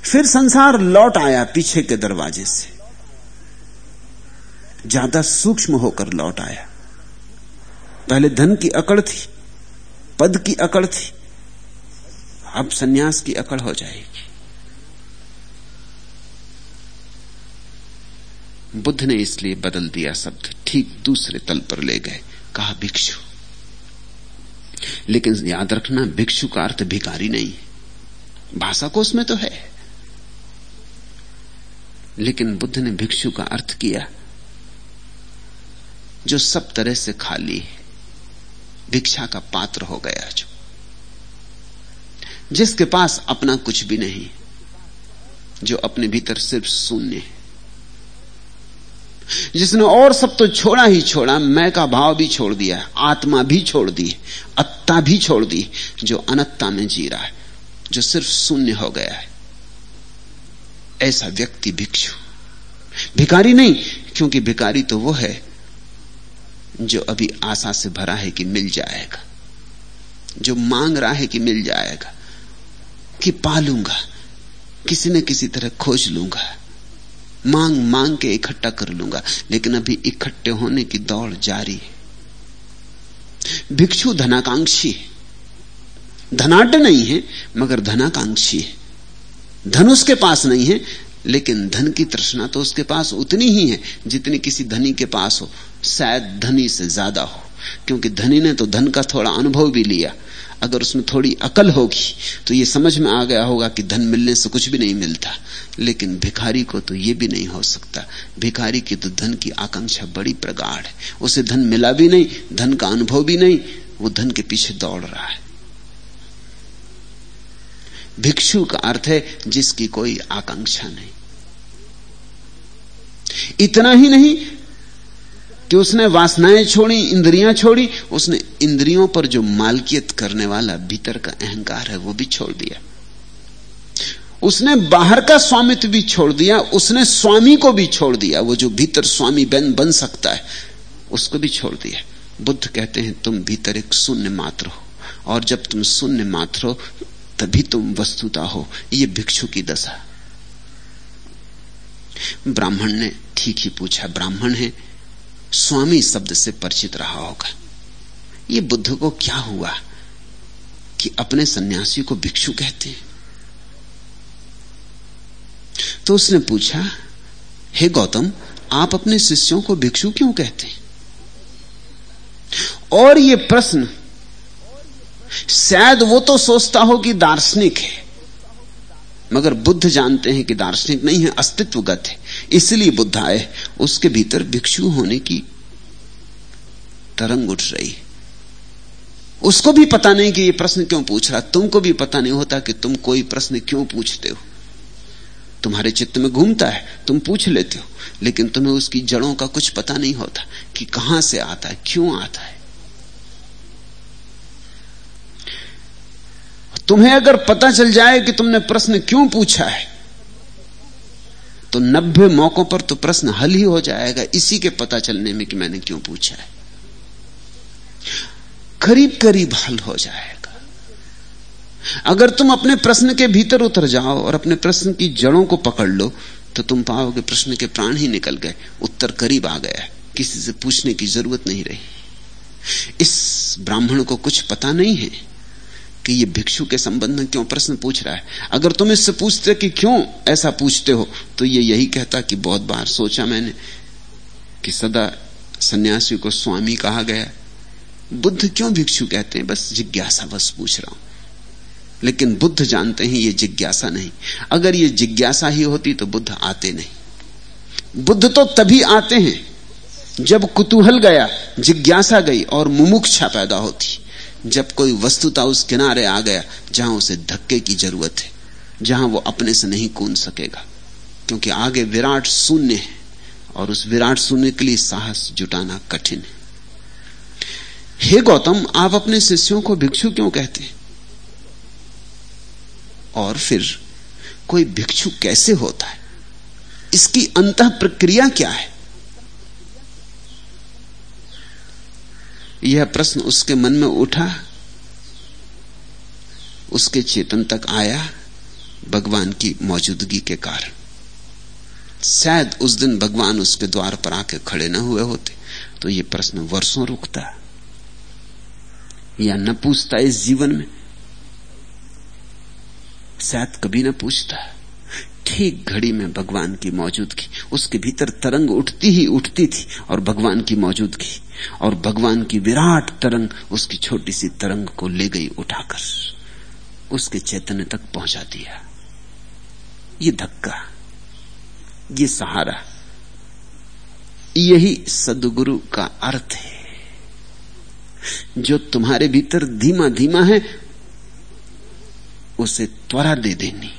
फिर संसार लौट आया पीछे के दरवाजे से। ज़्यादा सूक्ष्म होकर लौट आया। पहले धन की अकड़ थी, पद की अकड़ थी, अब सन्यास की अकड़ हो जाएगी। बुद्ध ने इसलिए बदल दिया शब्द, ठीक दूसरे तल पर ले गए, कहा, भिक्षु। लेकिन याद रखना, भिक्षु का अर्थ भिकारी नहीं है। भाषा कोष में तो है। लेकिन बुद्ध ने भिक्षु का अर्थ किया जो सब तरह से खाली है, भिक्षा का पात्र हो गया जो। जिसके पास अपना कुछ भी नहीं, जो अपने भीतर सिर्फ़ शून्य है। जिसने और सब तो छोड़ा ही छोड़ा, मैं का भाव भी छोड़ दिया, आत्मा भी छोड़ दी, अत्ता भी छोड़ दी, जो अनत्ता में जी रहा है, जो सिर्फ़ शून्य हो गया है। ऐसा व्यक्ति भिक्षु। भिकारी नहीं, क्योंकि भिकारी तो वो है जो अभी आशा से भरा है कि मिल जाएगा, जो मांग रहा है कि मिल जाएगा, कि पालूँगा, किसी न किसी तरह खोज लूँगा, मांग मांग के इकट्ठा कर लूँगा, लेकिन अभी इकट्ठे होने की दौड़ जारी है। भिक्षु धनाकांक्षी है। धनाट नहीं है, मगर धनाकांक्षी है। धन उसके पास नहीं है, लेकिन धन की तृष्णा तो उसके पास उतनी ही है, जितनी किसी धनी के पास हो। शायद धनी से ज़्यादा हो, क्योंकि धनी ने तो धन का थोड़ा अनुभव भी लिया। अगर उसमें थोड़ी अकल होगी तो ये समझ में आ गया होगा कि धन मिलने से कुछ भी नहीं मिलता। लेकिन भिखारी को तो ये भी नहीं हो सकता। भिखारी की तो धन की आकांक्षा बड़ी प्रगाढ़ है। उसे धन मिला भी नहीं, धन का अनुभव भी नहीं, वो धन के पीछे दौड़ रहा है। भिक्षु का अर्थ है जिसकी कोई आकांक्षा नहीं। इतना ही नहीं कि उसने वासनाएँ छोड़ी, इंद्रियाँ छोड़ी, उसने इंद्रियों पर जो मालकियत करने वाला भीतर का अहंकार है, वो भी छोड़ दिया। उसने बाहर का स्वामित्व भी छोड़ दिया, उसने स्वामी को भी छोड़ दिया, वो जो भीतर स्वामी बन बन सकता है, उसको भी छोड़ दिया। बुद्ध कहते हैं, तुम भीतर एक शून्य मात्र हो, और जब तुम शून्य मात्र हो, तभी तुम वस्तुता हो, ये भिक्षु की दशा। ब्राह्मण ने ठीक ही पूछा, ब्राह्मण है स्वामी शब्द से परिचित रहा होगा। ये बुद्ध को क्या हुआ कि अपने सन्यासी को भिक्षु कहते हैं? तो उसने पूछा, हे गौतम, आप अपने शिष्यों को भिक्षु क्यों कहते हैं? और ये प्रश्न, शायद वो तो सोचता हो कि दार्शनिक है। मगर बुद्ध जानते हैं कि दार्शनिक नहीं है, अस्तित्वगत है। इसलिए बुद्ध आए, उसके भीतर भिक्षु होने की तरंग उठ रही उसको भी पता नहीं कि ये प्रश्न क्यों पूछ रहा, तुमको भी पता नहीं होता कि तुम कोई प्रश्न क्यों पूछते हो। तुम्हारे चित्त में घूमता है, तुम पूछ लेते हो, लेकिन तुम्हें उसकी जड़ों का कुछ पता नहीं होता कि कहाँ से आता है, क्यों आता है। तुम्हें अगर पता चल जाए कि तुमने प्रश्न क्यों पूछा है तो नब्बे मौकों पर तो प्रश्न हल ही हो जाएगा, इसी के पता चलने में कि मैंने क्यों पूछा है। करीब करीब हल हो जाएगा। अगर तुम अपने प्रश्न के भीतर उतर जाओ और अपने प्रश्न की जड़ों को पकड़ लो तो तुम पाओगे प्रश्न के प्राण ही निकल गए, उत्तर करीब आ गया है। किसी से पूछने की ज़रूरत नहीं रही। इस ब्राह्मण को कुछ पता नहीं है। कि ये भिक्षु के संबंध में क्यों प्रश्न पूछ रहा है? अगर तुम इससे पूछते कि क्यों ऐसा पूछते हो तो ये यही कहता कि बहुत बार सोचा मैंने कि सदा सन्यासी को स्वामी कहा गया बुद्ध क्यों भिक्षु कहते हैं? बस जिज्ञासा बस पूछ रहा हूँ। लेकिन बुद्ध जानते हैं ये जिज्ञासा नहीं। अगर ये जिज्ञासा ही होती तो बुद्ध आते नहीं। बुद्ध तो तभी आते हैं जब कुतूहल गया, जिज्ञासा गई और मुमुक्षा पैदा होती। जब कोई वस्तुता उस किनारे आ गया जहाँ उसे धक्के की ज़रूरत है, जहाँ वो अपने से नहीं कूद सकेगा, क्योंकि आगे विराट शून्य है और उस विराट शून्य के लिए साहस जुटाना कठिन है। हे गौतम, आप अपने शिष्यों को भिक्षु क्यों कहते हैं? और फिर, कोई भिक्षु कैसे होता है? इसकी अंत प्रक्रिया क्या है? यह प्रश्न उसके मन में उठा, उसके चेतन तक आया भगवान की मौजूदगी के कारण। शायद उस दिन भगवान उसके द्वार पर आके खड़े न हुए होते तो ये प्रश्न वर्षों रुकता। या न पूछता इस जीवन में, शायद कभी न पूछता। ठीक घड़ी में भगवान की मौजूदगी। उसके भीतर तरंग उठती ही उठती थी और भगवान की मौजूदगी। और भगवान की विराट तरंग उसकी छोटी सी तरंग को ले गई उठाकर। उसके चैतन्य तक पहुँचा दिया। ये धक्का, ये सहारा, यही सदगुरु का अर्थ है। जो तुम्हारे भीतर धीमा धीमा है, उसे त्वरा दे देनी।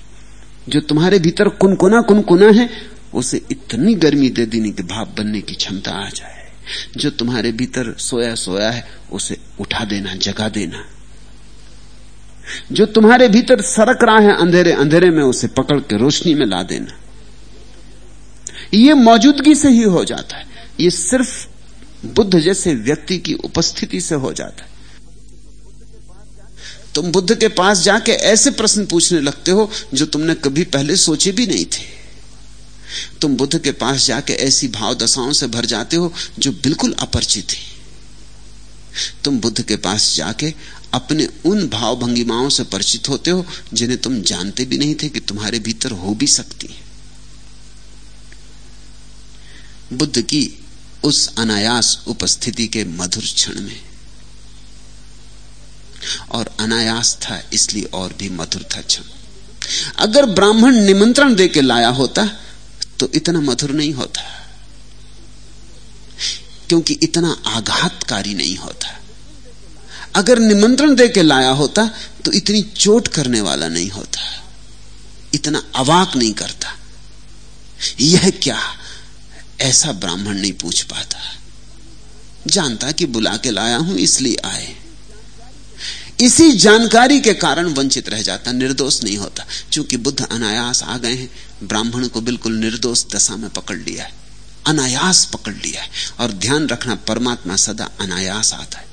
जो तुम्हारे भीतर कुनकुना कुनकुना है, उसे इतनी गर्मी दे देनी कि भाप बनने की क्षमता आ जाए। जो तुम्हारे भीतर सोया सोया है, उसे उठा देना, जगा देना। जो तुम्हारे भीतर सरक रहा है अंधेरे अंधेरे में, उसे पकड़ के रोशनी में ला देना। ये मौजूदगी से ही हो जाता है। ये सिर्फ़ बुद्ध जैसे व्यक्ति की उपस्थिति से हो जाता है। तुम बुद्ध के पास जाके ऐसे प्रश्न पूछने लगते हो जो तुमने कभी पहले सोचे भी नहीं थे। तुम बुद्ध के पास जाके ऐसी भाव दशाओं से भर जाते हो जो बिल्कुल अपरिचित है। तुम बुद्ध के पास जाके अपने उन भाव भंगिमाओं से परिचित होते हो जिन्हें तुम जानते भी नहीं थे कि तुम्हारे भीतर हो भी सकती है। बुद्ध की उस अनायास उपस्थिति के मधुर क्षण में और अनायास था, इसलिए और भी मधुर था क्षण अगर ब्राह्मण निमंत्रण देके लाया होता तो इतना मधुर नहीं होता। क्योंकि इतना आघातकारी नहीं होता। अगर निमंत्रण देके लाया होता तो इतनी चोट करने वाला नहीं होता। इतना अवाक नहीं करता। यह क्या? ऐसा ब्राह्मण नहीं पूछ पाता। जानता कि बुला के लाया हूँ, इसलिए आए। इसी जानकारी के कारण वंचित रह जाता, निर्दोष नहीं होता। क्योंकि बुद्ध अनायास आ गए हैं, ब्राह्मण को बिल्कुल निर्दोष दशा में पकड़ लिया है, अनायास पकड़ लिया है, और ध्यान रखना, परमात्मा सदा अनायास आता है।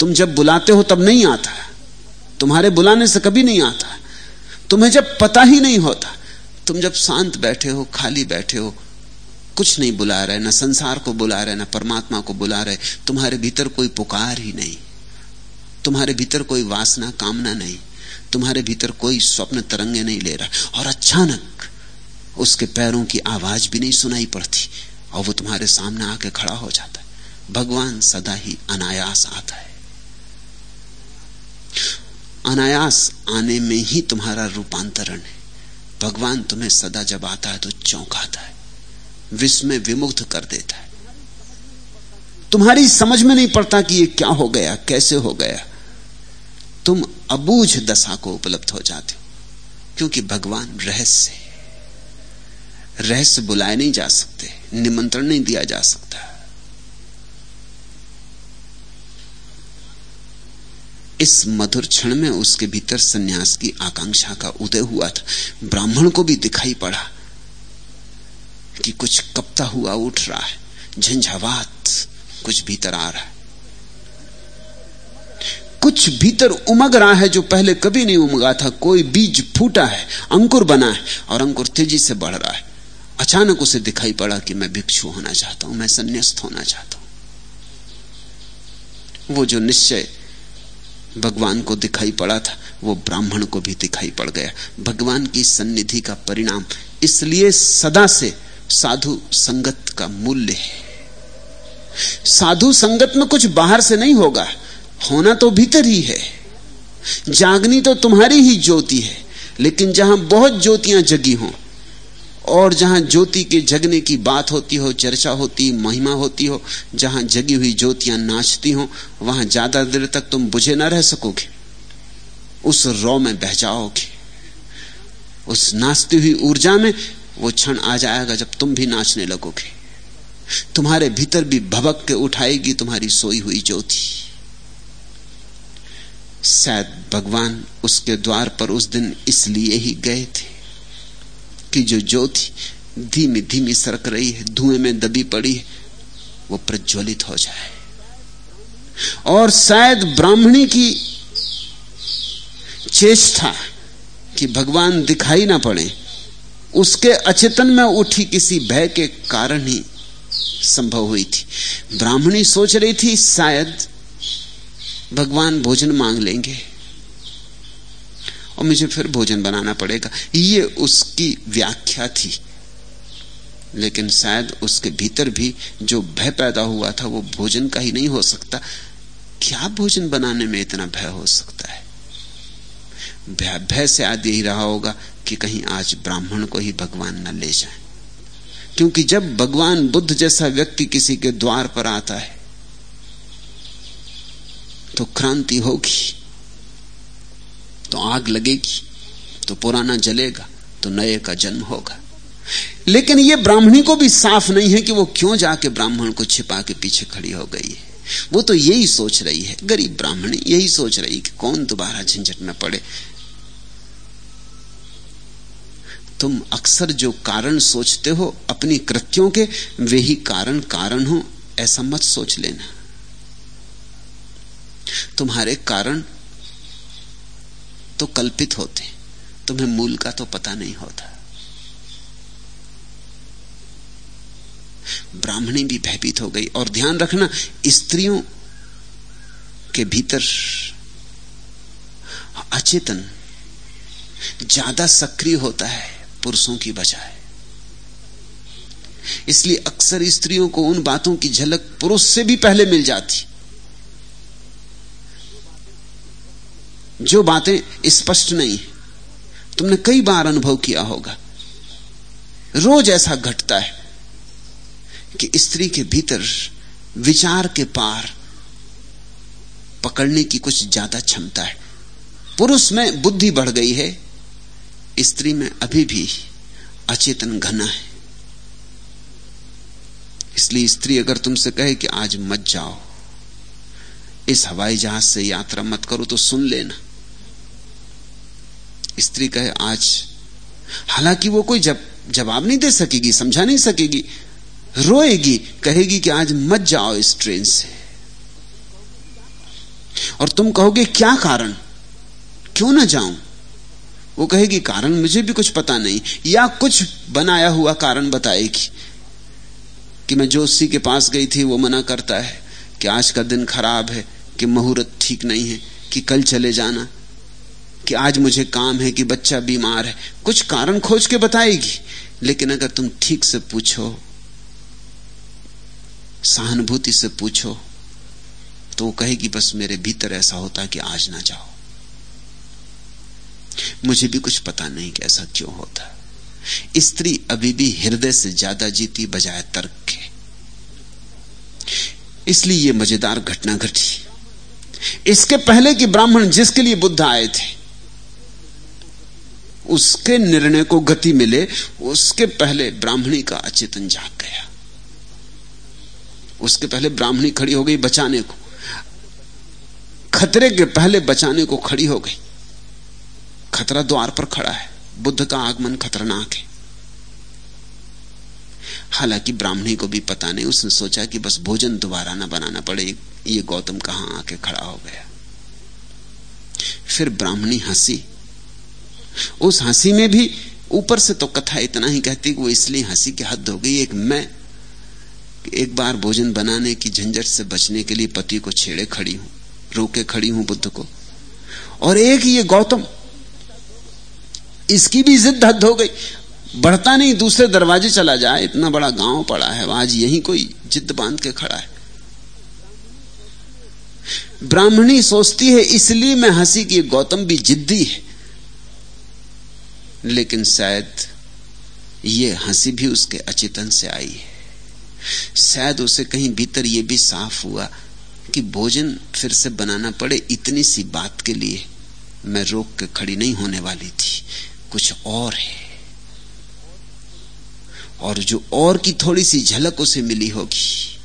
तुम जब बुलाते हो, तब नहीं आता तुम्हारे बुलाने से कभी नहीं आता तुम्हें जब पता ही नहीं होता, तुम जब शांत बैठे हो, खाली बैठे हो, कुछ नहीं बुला रहे, ना संसार को बुला रहे, ना परमात्मा को बुला रहे, तुम्हारे भीतर कोई पुकार ही नहीं। तुम्हारे भीतर कोई वासना, कामना नहीं। तुम्हारे भीतर कोई स्वप्न, तरंगे नहीं ले रहा। और अचानक उसके पैरों की आवाज़ भी नहीं सुनाई पड़ती और वो तुम्हारे सामने आके खड़ा हो जाता है। भगवान सदा ही अनायास आता है। अनायास आने में ही तुम्हारा रूपांतरण है। भगवान तुम्हें सदा जब आता है तो चौंकाता है। विस्मय विमुग्ध कर देता है। तुम्हारी समझ में नहीं पड़ता कि ये क्या हो गया, कैसे हो गया। तुम अबूझ दशा को उपलब्ध हो जाते हो, क्योंकि भगवान रहस्य रहस्य बुलाए नहीं जा सकते, निमंत्रण नहीं दिया जा सकता। इस मधुर क्षण में उसके भीतर सन्यास की आकांक्षा का उदय हुआ था। ब्राह्मण को भी दिखाई पड़ा कि कुछ कपता हुआ उठ रहा है, झंझावात कुछ भीतर आ रहा है। कुछ भीतर उमग रहा है जो पहले कभी नहीं उमगा था। कोई बीज फूटा है, अंकुर बना है और अंकुर तेज़ी से बढ़ रहा है। अचानक उसे दिखाई पड़ा कि मैं भिक्षु होना चाहता हूँ, मैं संन्यास्त होना चाहता हूँ। वो जो निश्चय भगवान को दिखाई पड़ा था, वो ब्राह्मण को भी दिखाई पड़ गया। भगवान की सन्निधि का परिणाम इसलिए सदा से साधु संगत का मूल्य है। साधु संगत में कुछ बाहर से नहीं होगा। होना तो भीतर ही है। जागनी तो तुम्हारी ही ज्योति है, लेकिन जहाँ बहुत ज्योतियाँ जगी हों, और जहाँ ज्योति के जगने की बात होती हो, चर्चा होती, महिमा होती हो, जहाँ जगी हुई ज्योतियाँ नाचती हो, वहाँ ज़्यादा देर तक तुम बुझे ना रह सकोगे। उस रौ में बह जाओगे। उस नाचती हुई ऊर्जा में वो क्षण आ जाएगा जब तुम भी नाचने लगोगे। तुम्हारे भीतर भी भबक के उठाएगी तुम्हारी सोई हुई ज्योति। शायद भगवान उसके द्वार पर उस दिन इसलिए ही गए थे कि जो ज्योति धीमी धीमी सरक रही है, धुएँ में दबी पड़ी है, वो प्रज्वलित हो जाए। और शायद ब्राह्मणी की चेष्टा कि भगवान दिखाई ना पड़े, उसके अचेतन में उठी किसी भय के कारण ही संभव हुई थी। ब्राह्मणी सोच रही थी, शायद भगवान भोजन मांग लेंगे। और मुझे फिर भोजन बनाना पड़ेगा। ये उसकी व्याख्या थी। लेकिन शायद उसके भीतर भी जो भय पैदा हुआ था, वो भोजन का ही नहीं हो सकता। क्या भोजन बनाने में इतना भय हो सकता है? भय भय से आदि यही रहा होगा कि कहीं आज ब्राह्मण को ही भगवान न ले जाए। क्योंकि जब भगवान बुद्ध जैसा व्यक्ति किसी के द्वार पर आता है तो क्रांति होगी तो आग लगेगी तो पुराना जलेगा तो नए का जन्म होगा। लेकिन यह ब्राह्मणी को भी साफ़ नहीं है कि वो क्यों जाके ब्राह्मण को छिपा के पीछे खड़ी हो गई है। वो तो यही सोच रही है, गरीब ब्राह्मणी, यही सोच रही कि कौन दोबारा झंझट में पड़े। तुम अक्सर जो कारण सोचते हो, अपनी कृत्यों के, वे ही कारण कारण हो, ऐसा मत सोच लेना। तुम्हारे कारण तो कल्पित होते, तुम्हें मूल का तो पता नहीं होता। ब्राह्मणी भी भयभीत हो गई, और ध्यान रखना, स्त्रियों के भीतर अचेतन ज़्यादा सक्रिय होता है पुरुषों की बजाय। इसलिए अक्सर स्त्रियों को उन बातों की झलक पुरुष से भी पहले मिल जाती। जो बातें स्पष्ट नहीं तुमने कई बार अनुभव किया होगा। रोज ऐसा घटता है कि स्त्री के भीतर विचार के पार पकड़ने की कुछ ज़्यादा क्षमता है। पुरुष में बुद्धि बढ़ गई है, स्त्री में अभी भी अचेतन घना है। इसलिए स्त्री अगर तुमसे कहे कि आज मत जाओ, इस हवाई जहाज़ से यात्रा मत करो तो सुन लेना। स्त्री कहे, आज। हालाँकि वो कोई जब, जवाब नहीं दे सकेगी, समझा नहीं सकेगी, रोएगी, कहेगी कि आज मत जाओ इस ट्रेन से। और तुम कहोगे, क्या कारण? क्यों ना जाऊँ? वो कहेगी, कारण मुझे भी कुछ पता नहीं, या कुछ बनाया हुआ कारण बताएगी कि मैं जोशी के पास गई थी, वो मना करता है कि आज का दिन खराब है, कि मुहूर्त ठीक नहीं है, कि कल चले जाना कि आज मुझे काम है कि बच्चा बीमार है। कुछ कारण खोज के बताएगी। लेकिन अगर तुम ठीक से पूछो, सहानुभूति से पूछो तो वो कहेगी, बस मेरे भीतर ऐसा होता कि आज ना जाओ। मुझे भी कुछ पता नहीं कि ऐसा क्यों होता। स्त्री अभी भी हृदय से ज़्यादा जीती बजाय तर्क के। इसलिए ये मज़ेदार घटना घटी। इसके पहले कि ब्राह्मण जिसके लिए बुद्ध आए थे उसके निर्णय को गति मिले, उसके पहले ब्राह्मणी का अचेतन जाग गया। उसके पहले ब्राह्मणी खड़ी हो गई बचाने को। खतरे के पहले बचाने को खड़ी हो गई। खतरा द्वार पर खड़ा है। बुद्ध का आगमन खतरनाक है। हालाँकि ब्राह्मणी को भी पता नहीं, उसने सोचा कि बस भोजन दोबारा ना बनाना पड़े। ये गौतम कहाँ आके खड़ा हो गया? फिर ब्राह्मणी हँसी। उस हँसी में भी ऊपर से तो कथा इतना ही कहती कि वो इसलिए हँसी की हद हो गई, एक मैं एक बार भोजन बनाने की झंझट से बचने के लिए पति को छेड़े खड़ी हूँ, रोके खड़ी हूँ बुद्ध को। और एक ये गौतम, इसकी भी जिद हद हो गई। बढ़ता नहीं, दूसरे दरवाजे चला जाए, इतना बड़ा गाँव पड़ा है आज यही कोई जिद बाँध के खड़ा है। ब्राह्मणी सोचती है, इसलिए मैं हँसी की गौतम भी जिद्दी है। लेकिन शायद ये हँसी भी उसके अचेतन से आई है। शायद उसे कहीं भीतर यह भी साफ़ हुआ कि भोजन फिर से बनाना पड़े इतनी सी बात के लिए। मैं रोक के खड़ी नहीं होने वाली थी। कुछ और है। और जो और की थोड़ी सी झलक उसे मिली होगी।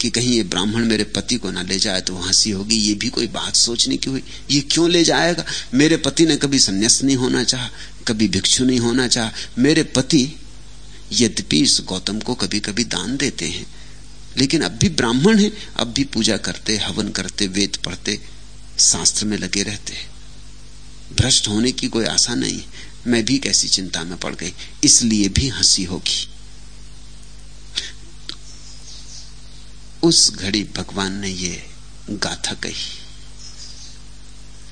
कि कहीं ये ब्राह्मण मेरे पति को ना ले जाए तो हँसी होगी, ये भी कोई बात सोचने की हुई। ये क्यों ले जाएगा? मेरे पति ने कभी संन्यास नहीं होना चाहा, कभी भिक्षु नहीं होना चाहा। मेरे पति यद्यपि इस गौतम को कभी कभी दान देते हैं, लेकिन अब भी ब्राह्मण है, अब भी पूजा करते, हवन करते, वेद पढ़ते, शास्त्र में लगे रहते भ्रष्ट होने की कोई आशा नहीं, मैं भी कैसी चिंता में पड़ गई, इसलिए भी हँसी होगी। उस घड़ी भगवान ने ये गाथा कही।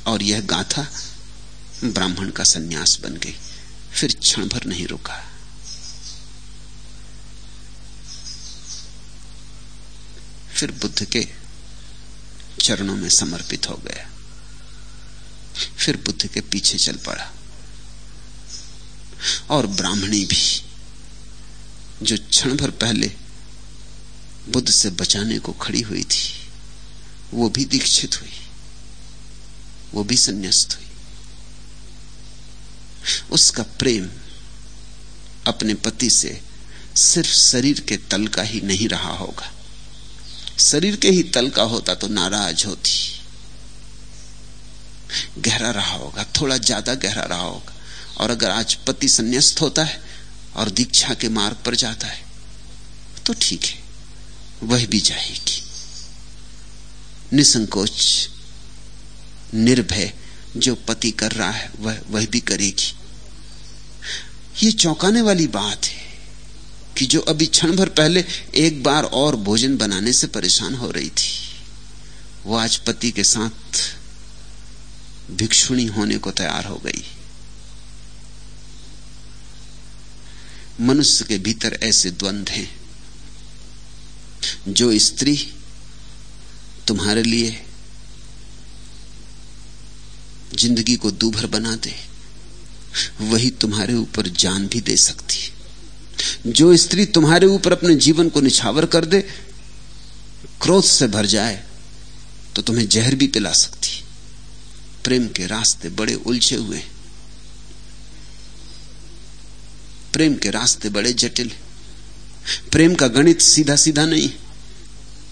और यह गाथा ब्राह्मण का सन्यास बन गई। फिर क्षण भर नहीं रुका। फिर बुद्ध के चरणों में समर्पित हो गया। फिर बुद्ध के पीछे चल पड़ा। और ब्राह्मणी भी, जो क्षण भर पहले बुद्ध से बचाने को खड़ी हुई थी। वो भी दीक्षित हुई। वो भी संन्यास्त हुई। उसका प्रेम अपने पति से सिर्फ़ शरीर के तल का ही नहीं रहा होगा। शरीर के ही तल का होता तो नाराज़ होती। गहरा रहा होगा, थोड़ा ज़्यादा गहरा रहा होगा। और अगर आज पति संन्यास्त होता है और दीक्षा के मार्ग पर जाता है तो ठीक है। वह भी जाएगी। निसंकोच, निर्भय जो पति कर रहा है, वह वह भी करेगी। ये चौंकाने वाली बात है कि जो अभी क्षण भर पहले एक बार और भोजन बनाने से परेशान हो रही थी, वो आज पति के साथ भिक्षुणी होने को तैयार हो गई। मनुष्य के भीतर ऐसे द्वंद्व हैं जो स्त्री तुम्हारे लिए ज़िंदगी को दूभर बना दे वही तुम्हारे ऊपर जान भी दे सकती जो स्त्री तुम्हारे ऊपर अपने जीवन को निछावर कर दे, क्रोध से भर जाए तो तुम्हें जहर भी पिला सकती प्रेम के रास्ते बड़े उलझे हुए प्रेम के रास्ते बड़े जटिल प्रेम का गणित सीधा सीधा नहीं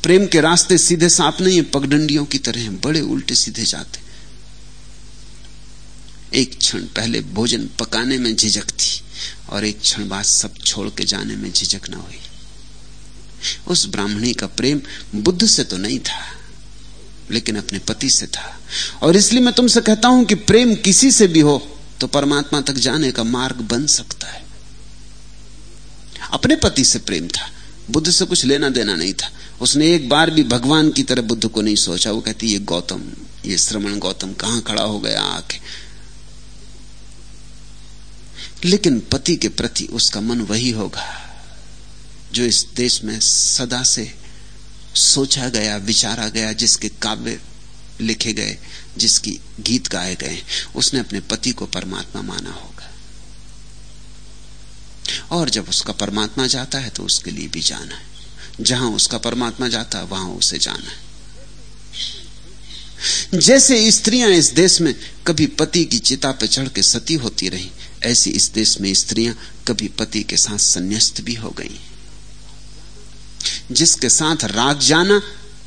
प्रेम के रास्ते सीधे साफ़ नहीं है, पगडंडियों की तरह बड़े उल्टे सीधे जाते एक क्षण पहले भोजन पकाने में झिझक थी, और एक क्षण बाद सब छोड़ के जाने में झिझक ना हुई। उस ब्राह्मणी का प्रेम बुद्ध से तो नहीं था, लेकिन अपने पति से था। और इसलिए मैं तुमसे कहता हूँ कि प्रेम किसी से भी हो तो परमात्मा तक जाने का मार्ग बन सकता है। अपने पति से प्रेम था। बुद्ध से कुछ लेना देना नहीं था। उसने एक बार भी भगवान की तरह बुद्ध को नहीं सोचा। वो कहती, ये गौतम, ये श्रवण गौतम कहाँ खड़ा हो गया आके लेकिन पति के प्रति उसका मन वही होगा, जो इस देश में सदा से सोचा गया, विचारा गया, जिसके काव्य लिखे गए, जिसकी गीत गाए गए। उसने अपने पति को परमात्मा माना होगा और जब उसका परमात्मा जाता है तो उसके लिए भी जाना है। जहाँ उसका परमात्मा जाता है, वहाँ उसे जाना है। जैसे स्त्रियाँ इस देश में कभी पति की चिता पर चढ़ के सती होती रही, ऐसी इस देश में स्त्रियाँ कभी पति के साथ संन्यास्त भी हो गई। जिसके साथ राग जाना,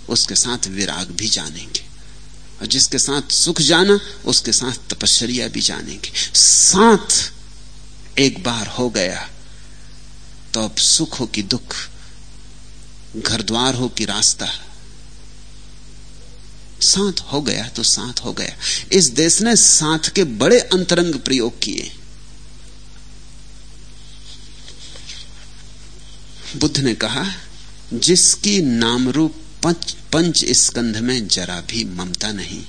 उसके साथ विराग भी जानेंगे। और जिसके साथ सुख जाना, उसके साथ तपश्चर्या भी जानेंगे। साथ एक बार हो गया तो अब सुख हो कि दुख घर द्वार हो कि रास्ता। साथ हो गया तो साथ हो गया। इस देश ने साथ के बड़े अंतरंग प्रयोग किए। बुद्ध ने कहा जिसकी नाम रूप पंच, पंच स्कंध में जरा भी ममता नहीं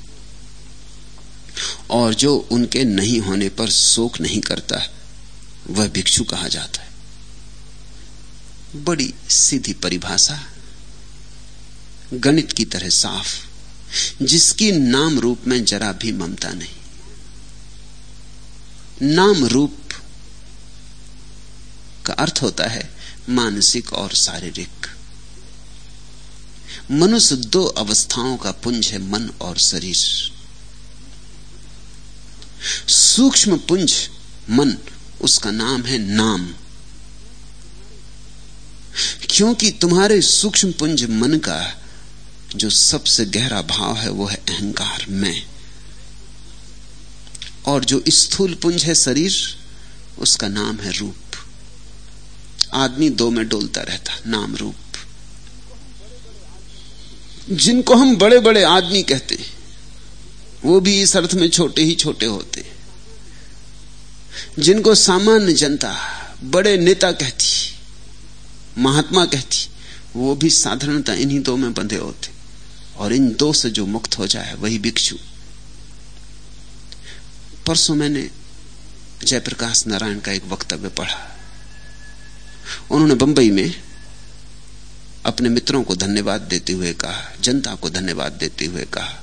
और जो उनके नहीं होने पर शोक नहीं करता वह भिक्षु कहा जाता है। बड़ी सीधी परिभाषा, गणित की तरह साफ़, जिसकी नाम रूप में जरा भी ममता नहीं। नाम रूप का अर्थ होता है मानसिक और शारीरिक। मनुष्य दो अवस्थाओं का पुंज है, मन और शरीर। सूक्ष्म पुंज, मन उसका नाम है नाम। क्योंकि तुम्हारे सूक्ष्म पुंज मन का जो सबसे गहरा भाव है, वो है अहंकार, मैं। और जो स्थूल पुंज है शरीर, उसका नाम है रूप। आदमी दो में डोलता रहता, नाम रूप। जिनको हम बड़े बड़े आदमी कहते वो भी इस अर्थ में छोटे ही छोटे होते जिनको सामान्य जनता, बड़े नेता कहती, महात्मा कहती, वो भी साधारणता इन्हीं दो में बंधे होते। और इन दो से जो मुक्त हो जाए, वही भिक्षु। परसों मैंने जयप्रकाश नारायण का एक वक्तव्य पढ़ा। उन्होंने बंबई में अपने मित्रों को धन्यवाद देते हुए कहा, जनता को धन्यवाद देते हुए कहा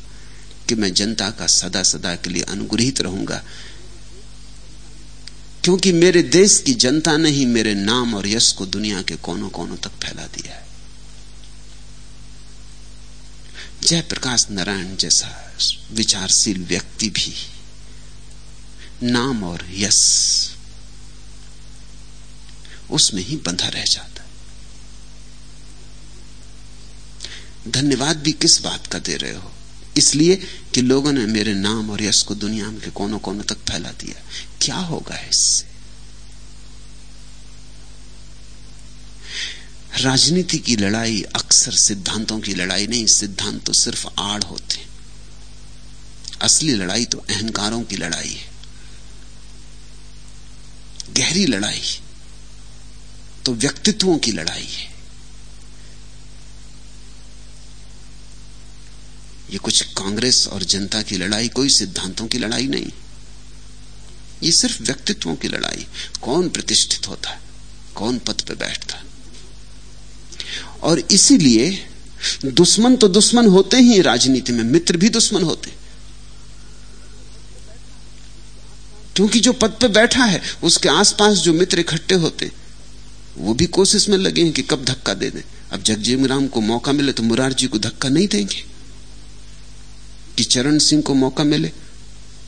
कि मैं जनता का सदा सदा के लिए अनुग्रहित रहूँगा। क्योंकि मेरे देश की जनता ने ही मेरे नाम और यश को दुनिया के कोनों कोनों तक फैला दिया है। जयप्रकाश नारायण जैसा विचारशील व्यक्ति भी नाम और यश उसमें ही बंधा रह जाता धन्यवाद भी किस बात का दे रहे हो? इसलिए कि लोगों ने मेरे नाम और यश को दुनिया के कोनों कोनों तक फैला दिया। क्या होगा इससे? राजनीति की लड़ाई अक्सर सिद्धांतों की लड़ाई नहीं, सिद्धांत तो सिर्फ़ आड़ होते असली लड़ाई तो अहंकारों की लड़ाई है। गहरी लड़ाई तो व्यक्तित्वों की लड़ाई है। ये कुछ कांग्रेस और जनता की लड़ाई, कोई सिद्धांतों की लड़ाई नहीं। ये सिर्फ़ व्यक्तित्वों की लड़ाई। कौन प्रतिष्ठित होता है? कौन पद पर बैठता है? और इसीलिए दुश्मन तो दुश्मन होते ही राजनीति में, मित्र भी दुश्मन होते क्योंकि जो पद पर बैठा है, उसके आसपास जो मित्र इकट्ठे होते, वो भी कोशिश में लगे हैं कि कब धक्का दे दें। अब जगजीवन राम को मौका मिले तो मुरारजी को धक्का नहीं देंगे। कि चरण सिंह को मौका मिले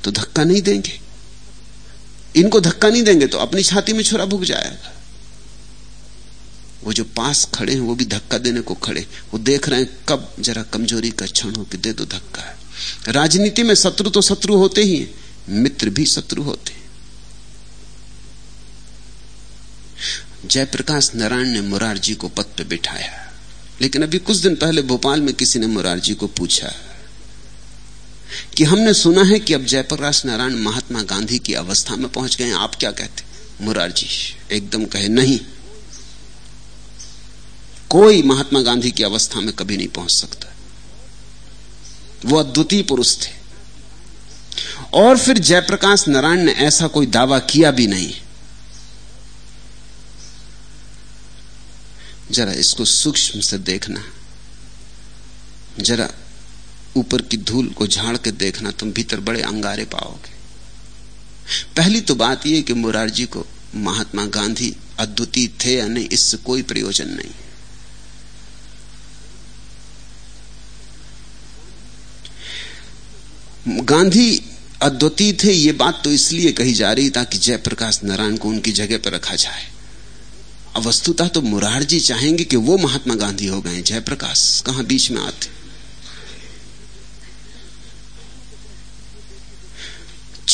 तो धक्का नहीं देंगे। इनको धक्का नहीं देंगे तो अपनी छाती में छुरा भुग जाएगा। वो जो पास खड़े हैं, वो भी धक्का देने को खड़े वो देख रहे हैं, कब जरा कमज़ोरी का क्षण हो कि दे दो धक्का है। राजनीति में शत्रु तो शत्रु होते ही हैं, मित्र भी शत्रु होते जयप्रकाश नारायण ने मुरारजी को पद पे बिठाया। लेकिन अभी कुछ दिन पहले भोपाल में किसी ने मुरारजी को पूछा। कि हमने सुना है कि अब जयप्रकाश नारायण महात्मा गांधी की अवस्था में पहुँच गए आप क्या कहते मुरारजी, एकदम कहे, नहीं, कोई महात्मा गांधी की अवस्था में कभी नहीं पहुँच सकता। वो अद्वितीय पुरुष थे। और फिर जयप्रकाश नारायण ने ऐसा कोई दावा किया भी नहीं। जरा इसको सूक्ष्म से देखना। जरा ऊपर की धूल को झाड़ के देखना तुम भीतर बड़े अंगारे पाओगे। पहली तो बात यह कि मुरारजी को महात्मा गांधी अद्वितीय थे या नहीं, इससे कोई प्रयोजन नहीं। गांधी अद्वितीय थे, ये बात तो इसलिए कही जा रही ताकि जयप्रकाश नारायण को उनकी जगह पर रखा जाए। वस्तुतः तो मुरारजी चाहेंगे कि वो महात्मा गांधी हो गए, जयप्रकाश कहाँ बीच में आते।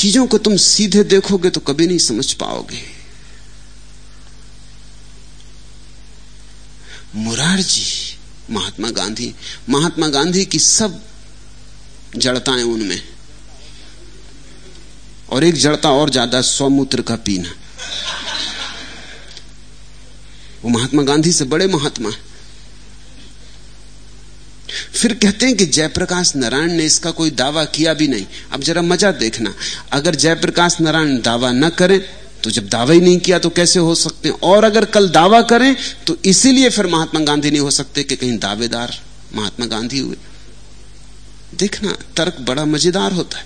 चीज़ों को तुम सीधे देखोगे तो कभी नहीं समझ पाओगे। मुरारजी, महात्मा गांधी महात्मा गांधी की सब जड़ताएँ उनमें। और एक जड़ता और ज़्यादा स्वमूत्र का पीना। वो महात्मा गांधी से बड़े महात्मा है। फिर कहते हैं कि जयप्रकाश नारायण ने इसका कोई दावा किया भी नहीं। अब जरा मज़ा देखना। अगर जयप्रकाश नारायण दावा न करें तो जब दावा ही नहीं किया तो कैसे हो सकते हैं? और अगर कल दावा करें तो इसीलिए फिर महात्मा गांधी नहीं हो सकते कि कहीं दावेदार महात्मा गांधी हुए। देखना, तर्क बड़ा मज़ेदार होता है।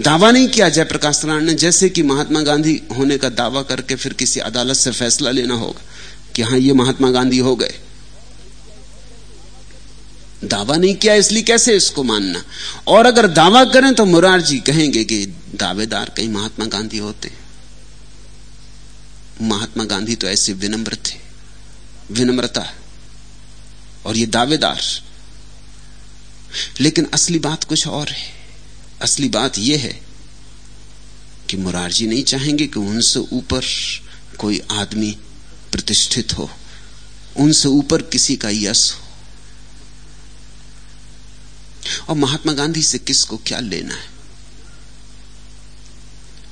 दावा नहीं किया जयप्रकाश नारायण ने, जैसे कि महात्मा गांधी होने का दावा करके फिर किसी अदालत से फैसला लेना होगा कि हाँ ये महात्मा गांधी हो गए। दावा नहीं किया, इसलिए कैसे इसको मानना? और अगर दावा करें तो मुरारजी कहेंगे कि दावेदार कहीं महात्मा गांधी होते। महात्मा गांधी तो ऐसे विनम्र थे, विनम्रता। और ये दावेदार। लेकिन असली बात कुछ और है। असली बात यह है कि मुरारजी नहीं चाहेंगे कि उनसे ऊपर कोई आदमी प्रतिष्ठित हो, उनसे ऊपर किसी का यश हो। और महात्मा गांधी से किसको क्या लेना है?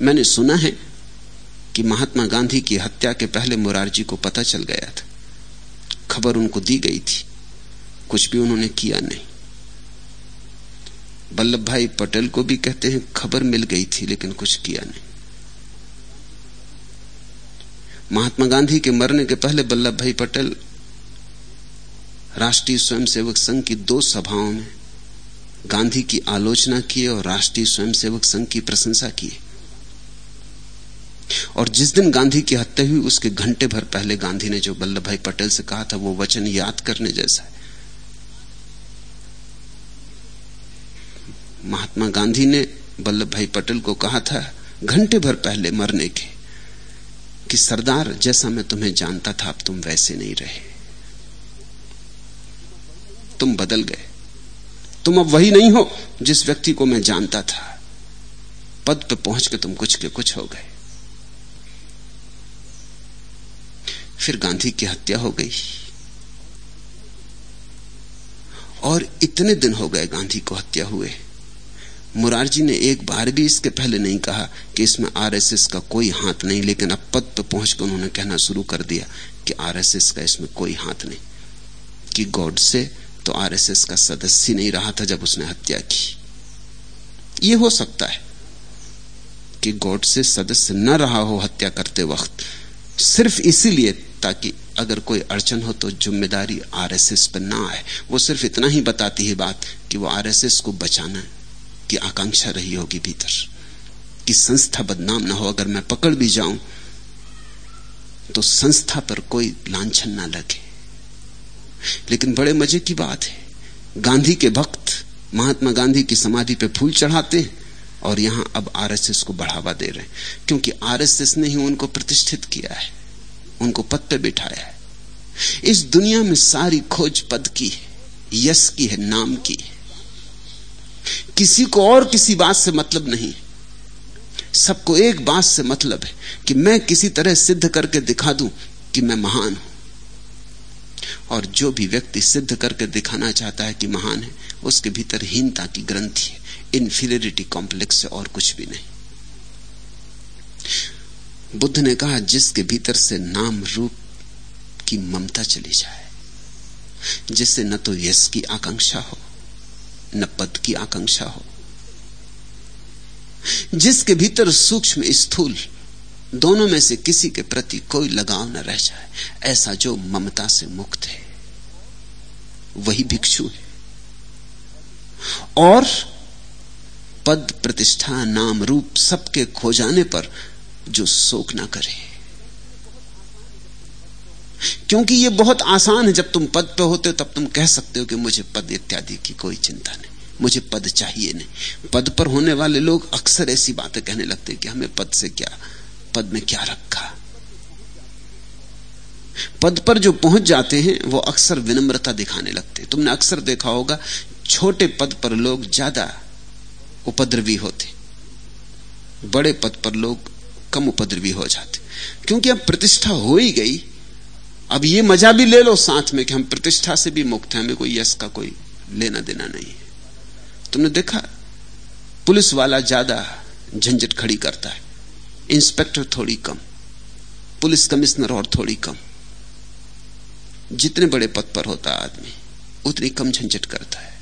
मैंने सुना है कि महात्मा गांधी की हत्या के पहले मुरारजी को पता चल गया था। खबर उनको दी गई थी। कुछ भी उन्होंने किया नहीं। वल्लभ भाई पटेल को भी कहते हैं खबर मिल गई थी, लेकिन कुछ किया नहीं। महात्मा गांधी के मरने के पहले वल्लभ भाई पटेल राष्ट्रीय स्वयंसेवक संघ की दो सभाओं में गांधी की आलोचना किए और राष्ट्रीय स्वयंसेवक संघ की प्रशंसा की और जिस दिन गांधी की हत्या हुई, उसके घंटे भर पहले गांधी ने जो वल्लभ भाई पटेल से कहा था, वो वचन याद करने जैसा है। महात्मा गांधी ने वल्लभ भाई पटेल को कहा था, घंटे भर पहले मरने के, कि सरदार, जैसा मैं तुम्हें जानता था, अब तुम वैसे नहीं रहे। तुम बदल गए। तुम अब वही नहीं हो जिस व्यक्ति को मैं जानता था। पद पर पहुँच के तुम कुछ के कुछ हो गए। फिर गांधी की हत्या हो गई। और इतने दिन हो गए गांधी को हत्या हुए। मुरारजी ने एक बार भी इसके पहले नहीं कहा कि इसमें आरएसएस का कोई हाथ नहीं, लेकिन अब पद पर पहुंचकर उन्होंने कहना शुरू कर दिया कि आरएसएस का इसमें कोई हाथ नहीं। कि गॉड से तो आरएसएस का सदस्य नहीं रहा था जब उसने हत्या की। यह हो सकता है कि गॉड से सदस्य न रहा हो हत्या करते वक्त, सिर्फ़ इसीलिए ताकि अगर कोई अड़चन हो तो ज़िम्मेदारी आरएसएस पर ना आए। वो सिर्फ़ इतना ही बताती है बात कि वो आरएसएस को बचाना की आकांक्षा रही होगी भीतर, कि संस्था बदनाम ना हो। अगर मैं पकड़ भी जाऊँ तो संस्था पर कोई लांछन ना लगे। लेकिन बड़े मज़े की बात है। गांधी के भक्त महात्मा गांधी की समाधि पे फूल चढ़ाते हैं और यहाँ अब आरएसएस को बढ़ावा दे रहे हैं। क्योंकि आरएसएस ने ही उनको प्रतिष्ठित किया है। उनको पद पे बिठाया है। इस दुनिया में सारी खोज पद की है यश की है, नाम की है। किसी को और किसी बात से मतलब नहीं सबको एक बात से मतलब है कि मैं किसी तरह सिद्ध करके दिखा दूँ कि मैं महान हूँ। और जो भी व्यक्ति सिद्ध करके दिखाना चाहता है कि महान है, उसके भीतर हीनता की ग्रंथि है। इन्फीरियरिटी कॉम्प्लेक्स से और कुछ भी नहीं। बुद्ध ने कहा, जिसके भीतर से नाम रूप की ममता चली जाए, जिससे न तो यश की आकांक्षा हो, न पद की आकांक्षा हो, जिसके भीतर सूक्ष्म स्थूल दोनों में से किसी के प्रति कोई लगाव न रह जाए। ऐसा जो ममता से मुक्त है, वही भिक्षु है। और पद प्रतिष्ठा नाम रूप सबके खो जाने पर जो शोक ना करे। क्योंकि यह बहुत आसान है, जब तुम पद पे होते हो, तब तुम कह सकते हो कि मुझे पद इत्यादि की कोई चिंता नहीं, मुझे पद चाहिए नहीं। पद पर होने वाले लोग अक्सर ऐसी बातें कहने लगते कि हमें पद से क्या पद में क्या रखा? पद पर जो पहुँच जाते हैं, वो अक्सर विनम्रता दिखाने लगते। तुमने अक्सर देखा होगा, छोटे पद पर लोग ज़्यादा उपद्रवी होते। बड़े पद पर लोग कम उपद्रवी हो जाते। क्योंकि अब प्रतिष्ठा हो ही गई, अब ये मज़ा भी ले लो साथ में कि हम प्रतिष्ठा से भी मुक्त हैं, हमें कोई यश का कोई लेना देना नहीं तुमने देखा, पुलिस वाला ज़्यादा झंझट खड़ी करता है। इंस्पेक्टर थोड़ी कम, पुलिस कमिश्नर और थोड़ी कम। जितने बड़े पद पर होता आदमी, उतनी कम झंझट करता है।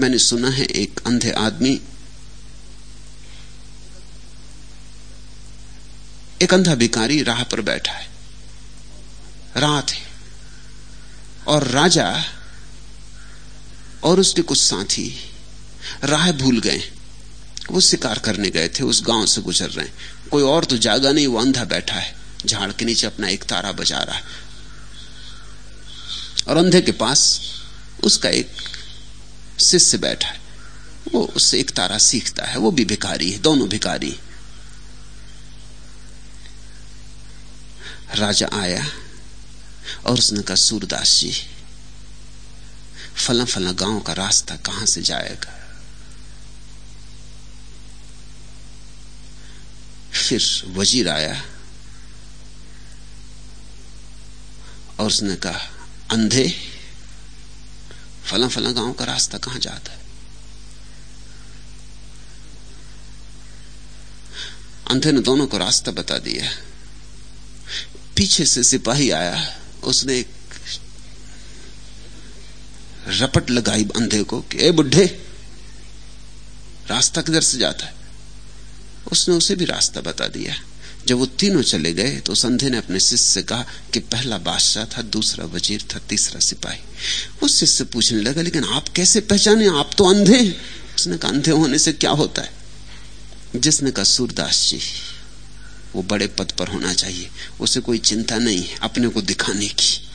मैंने सुना है एक अंधे आदमी, एक अंधा भिकारी राह पर बैठा है। रात है। और राजा और उसके कुछ साथी राह भूल गए। वो शिकार करने गए थे, उस गाँव से गुजर रहे कोई और तो जागा नहीं, वो अंधा बैठा है। झाड़ के नीचे अपना एक तारा बजा रहा है। और अंधे के पास उसका एक शिष्य बैठा है। वो उससे एक तारा सीखता है। वो भी भिखारी है, दोनों भिखारी राजा आया और उसने कहा, सूरदास जी, फला फला गाँव का रास्ता कहाँ से जाएगा? फिर वज़ीर आया। और उसने कहा, अंधे फला फला गाँव का रास्ता कहाँ जाता है? अंधे ने दोनों को रास्ता बता दिया। पीछे से सिपाही आया, उसने एक रपट लगाई अंधे को कि, ए बुढ़े, रास्ता किधर से जाता है? उसने उसे भी रास्ता बता दिया। जब वो तीनों चले गए तो संधे ने अपने शिष्य से कहा कि पहला बादशाह था, दूसरा वज़ीर था, तीसरा सिपाही। उस शिष्य से पूछने लगा, लेकिन आप कैसे पहचाने? आप तो अंधे हैं। उसने कहा, अंधे होने से क्या होता है? जिसने कहा, सूरदास जी, वो बड़े पद पर होना चाहिए। उसे कोई चिंता नहीं है, अपने को दिखाने की।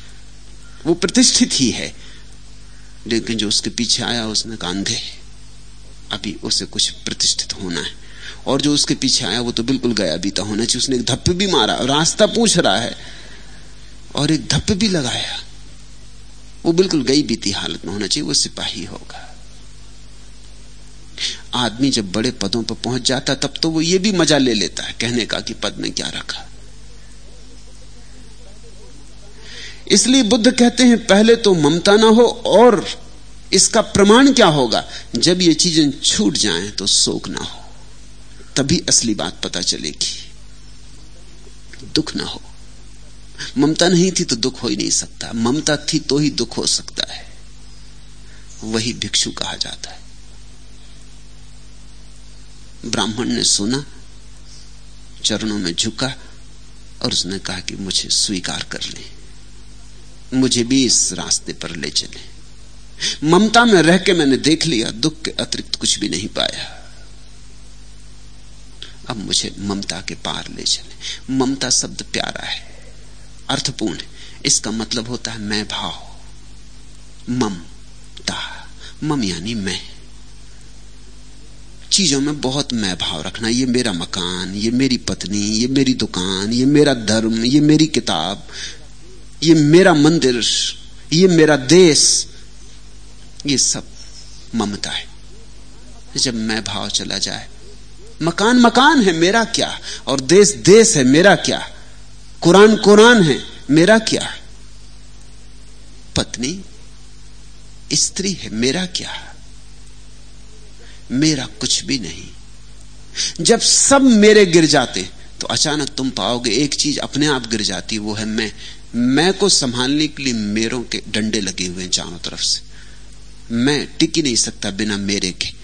वो प्रतिष्ठित ही है। लेकिन जो उसके पीछे आया, उसने कहा, अंधे अभी उसे कुछ प्रतिष्ठित होना है। और जो उसके पीछे आया वो तो बिल्कुल गया बीता होना चाहिए। उसने एक धप्प भी मारा, रास्ता पूछ रहा है और एक धप्प भी लगाया। वो बिल्कुल गई बीती हालत में होना चाहिए, वो सिपाही होगा। आदमी जब बड़े पदों पर पहुँच जाता, तब तो वो ये भी मज़ा ले लेता है कहने का कि पद में क्या रखा। इसलिए बुद्ध कहते हैं, पहले तो ममता ना हो और इसका प्रमाण क्या होगा? जब ये चीज़ें छूट जाएँ तो शोक ना हो। तभी असली बात पता चलेगी। दुख ना हो। ममता नहीं थी तो दुख हो ही नहीं सकता। ममता थी तो ही दुख हो सकता है। वही भिक्षु कहा जाता है। ब्राह्मण ने सुना, चरणों में झुका और उसने कहा कि मुझे स्वीकार कर ले। मुझे भी इस रास्ते पर ले चले। ममता में रह के मैंने देख लिया, दुख के अतिरिक्त कुछ भी नहीं पाया। अब मुझे ममता के पार ले चले। ममता शब्द प्यारा है, अर्थपूर्ण। है इसका मतलब होता है मैं भाव। ममता। मम यानी मैं। चीज़ों में बहुत मैं भाव रखना, ये मेरा मकान, ये मेरी पत्नी, ये मेरी दुकान, ये मेरा धर्म, ये मेरी किताब, ये मेरा मंदिर, ये मेरा देश, ये सब ममता है। जब मैं भाव चला जाए मकान मकान है, मेरा क्या? और देश देश है, मेरा क्या? कुरान कुरान है, मेरा क्या? पत्नी, स्त्री है, मेरा क्या? मेरा कुछ भी नहीं। जब सब मेरे गिर जाते तो अचानक तुम पाओगे एक चीज़ अपने आप गिर जाती, वो है मैं। मैं को संभालने के लिए मेरों के डंडे लगे हुए हैं चारों तरफ़ से। मैं टिकी नहीं सकता बिना मेरे के।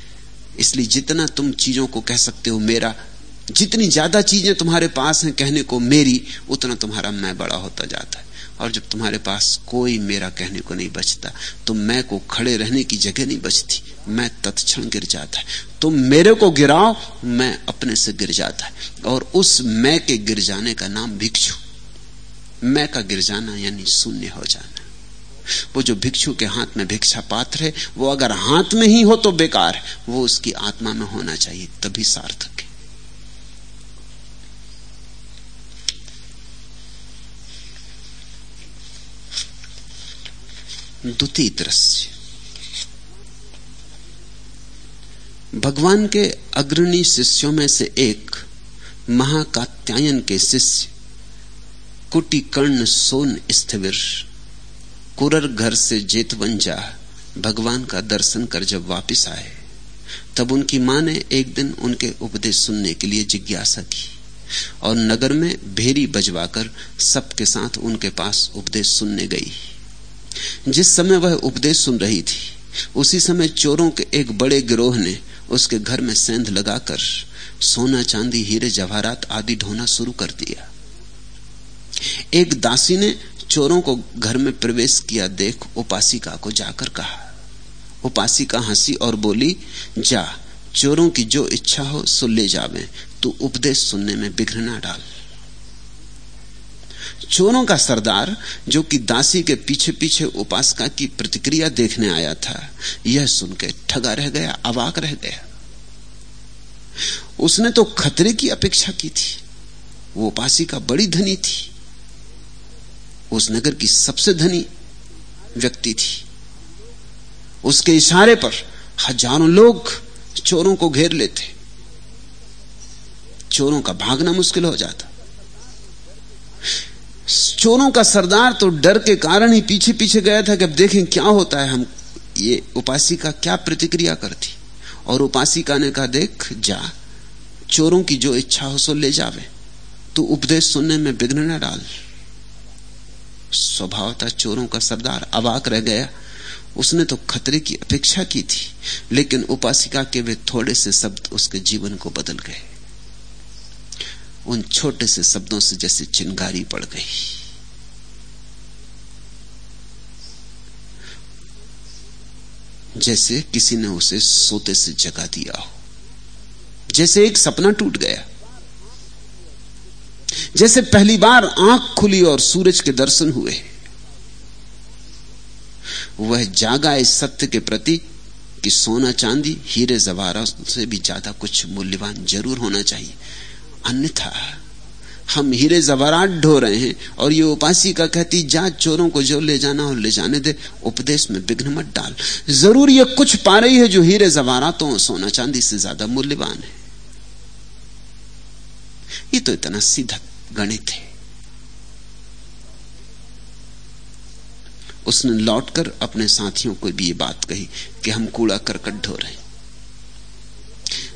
इसलिए जितना तुम चीज़ों को कह सकते हो मेरा, जितनी ज़्यादा चीज़ें तुम्हारे पास हैं कहने को मेरी, उतना तुम्हारा मैं बड़ा होता जाता है। और जब तुम्हारे पास कोई मेरा कहने को नहीं बचता तो मैं को खड़े रहने की जगह नहीं बचती, मैं तत्क्षण गिर जाता है। तुम मेरे को गिराओ, मैं अपने से गिर जाता है। और उस मैं के गिर जाने का नाम भिक्षु। मैं का गिर जाना यानी शून्य हो जाना। वो जो भिक्षु के हाथ में भिक्षा पात्र है, वो अगर हाथ में ही हो तो बेकार, वो उसकी आत्मा में होना चाहिए, तभी सार्थक है। द्वितीय दृश्य। भगवान के अग्रणी शिष्यों में से एक महाकात्यायन के शिष्य, कुटिकर्ण सोन स्थिविर कुरर घर से जेतवन जा, भगवान का दर्शन कर जब वापस आए, तब उनकी माँ ने एक दिन उनके उपदेश सुनने के लिए जिज्ञासा की और नगर में भेरी बजवाकर सबके साथ उनके पास उपदेश सुनने गई। जिस समय वह उपदेश सुन रही थी, उसी समय चोरों के एक बड़े गिरोह ने उसके घर में सेंध लगाकर सोना, चांदी, हीरे, जवाहरात आदि ढोना शुरू कर दिया। एक दासी ने चोरों को घर में प्रवेश किया, देख उपासिका को जाकर कहा। उपासिका हँसी और बोली, जा, चोरों की जो इच्छा हो, सो ले जावे तू उपदेश सुनने में बिघ्र ना डाल। चोरों का सरदार, जो कि दासी के पीछे पीछे उपासका की प्रतिक्रिया देखने आया था, यह सुनकर ठगा रह गया, अवाक रह गया। उसने तो खतरे की अपेक्षा की थी। वो उपासिका बड़ी धनी थी। उस नगर की सबसे धनी व्यक्ति थी। उसके इशारे पर हज़ारों लोग चोरों को घेर लेते। चोरों का भागना मुश्किल हो जाता। चोरों का सरदार तो डर के कारण ही पीछे पीछे गया था कि अब देखें क्या होता है। हम ये उपासी का क्या प्रतिक्रिया करती? और उपासिका ने कहा, देख, जा। चोरों की जो इच्छा हो सो ले जावे। तू उपदेश सुनने में विघ्न न डाल। स्वभावता चोरों का सरदार अवाक रह गया। उसने तो खतरे की अपेक्षा की थी, लेकिन उपासिका के वे थोड़े से शब्द उसके जीवन को बदल गए। उन छोटे से शब्दों से जैसे चिंगारी पड़ गई। जैसे किसी ने उसे सोते से जगा दिया हो। जैसे एक सपना टूट गया। जैसे पहली बार आँख खुली और सूरज के दर्शन हुए। वह जागा इस सत्य के प्रति कि सोना चांदी, हीरे जवारा से भी ज़्यादा कुछ मूल्यवान ज़रूर होना चाहिए। अन्यथा, हम हीरे जवारात ढो रहे हैं और ये उपासी का कहती, जा चोरों को जो ले जाना हो ले जाने दे, उपदेश में विघ्न मत डाल। ज़रूर ये कुछ पा रही है जो हीरे जवारातों सोना चांदी से ज़्यादा मूल्यवान है। ये तो इतना सीधा गणित है। उसने लौटकर अपने साथियों को भी ये बात कही कि हम कूड़ा करकट ढो रहे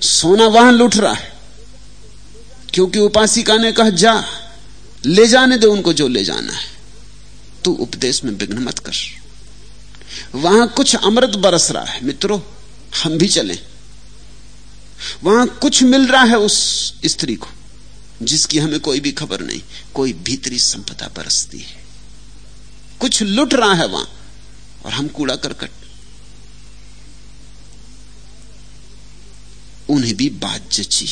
सोना वहाँ लुट रहा है। क्योंकि उपासिका ने कहा, जा, ले जाने दे उनको जो ले जाना है। तू उपदेश में विघ्न मत कर। वहाँ कुछ अमृत बरस रहा है। मित्रों, हम भी चलें। वहाँ कुछ मिल रहा है उस स्त्री को। जिसकी हमें कोई भी खबर नहीं, कोई भीतरी संपदा बरसती है। कुछ लुट रहा है वहाँ, और हम कूड़ा करकट। उन्हें भी बात जची।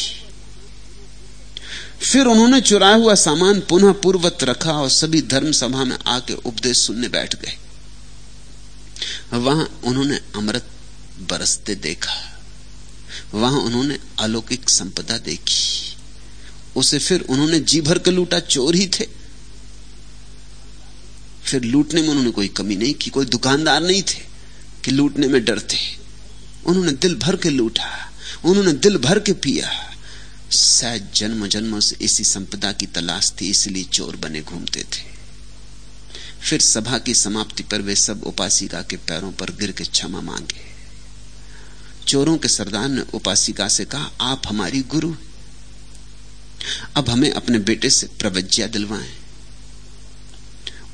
फिर उन्होंने चुराया हुआ सामान, पुनः पूर्वत रखा, और सभी धर्म सभा में आके उपदेश सुनने बैठ गए। वहाँ उन्होंने अमृत बरसते देखा। वहाँ उन्होंने अलौकिक संपदा देखी। उसे फिर उन्होंने जी भर के लूटा, चोर ही थे। फिर लूटने में उन्होंने कोई कमी नहीं की, कोई दुकानदार नहीं थे कि लूटने में डरते। उन्होंने दिल भर के लूटा, उन्होंने दिल भर के पिया। शायद जन्म जन्मों से इसी संपदा की तलाश थी, इसलिए चोर बने घूमते थे। फिर सभा की समाप्ति पर वे सब उपासिका के पैरों पर गिर के क्षमा मांगे। चोरों के सरदार ने उपासिका से कहा, आप हमारी गुरु अब हमें अपने बेटे से प्रवज्ञा दिलवाएँ।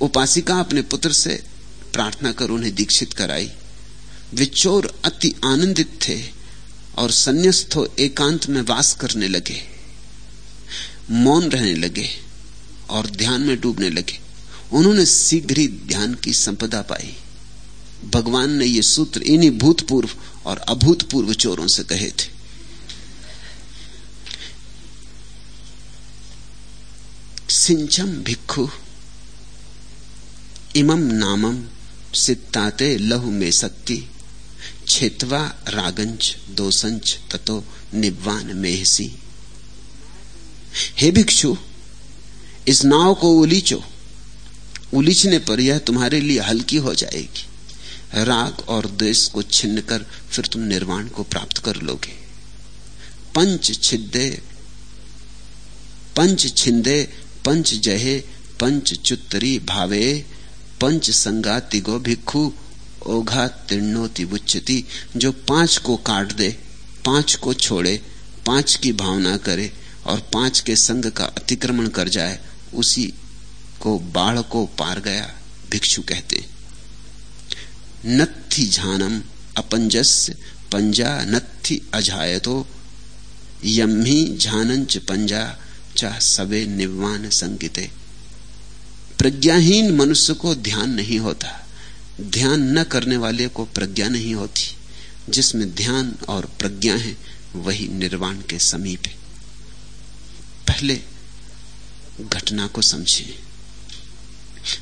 उपासिका अपने पुत्र से प्रार्थना कर उन्हें दीक्षित कराई। वे चोर अति आनंदित थे और संन्यास्त एकांत में वास करने लगे। मौन रहने लगे और ध्यान में डूबने लगे। उन्होंने शीघ्र ही ध्यान की संपदा पाई। भगवान ने ये सूत्र इन्हीं भूतपूर्व और अभूतपूर्व चोरों से कहे थे। सिंचम भिक्षु इमम नामम सित्ताते लहु में सत्ती। छेतवा रागंच दोसंच ततो निवान मेहसी। हे भिक्षु, इस नाव को उलीचो। उलीचने पर यह तुम्हारे लिए हल्की हो जाएगी। राग और द्वेष को छिन्न कर फिर तुम निर्वाण को प्राप्त कर लोगे। पंच छिदे पंच छिंदे पंच जहे, पंच चुत्तरी भावे, पंच संगाति गो भिक्षु ओघा तीर्णोति उच्चति जो पाँच को काट दे, पाँच को छोड़े, पाँच की भावना करे और पाँच के संग का अतिक्रमण कर जाए, उसी को बाढ़ को पार गया, भिक्षु कहते। नत्थि झानम अपंजस्य पंजा नत्थि अजायतो, यम्ही झानंच पंजा चाह सवे निवान संगिते। प्रज्ञाहीन मनुष्य को ध्यान नहीं होता। ध्यान न करने वाले को प्रज्ञा नहीं होती। जिसमें ध्यान और प्रज्ञा है, वही निर्वाण के समीप है। पहले घटना को समझिए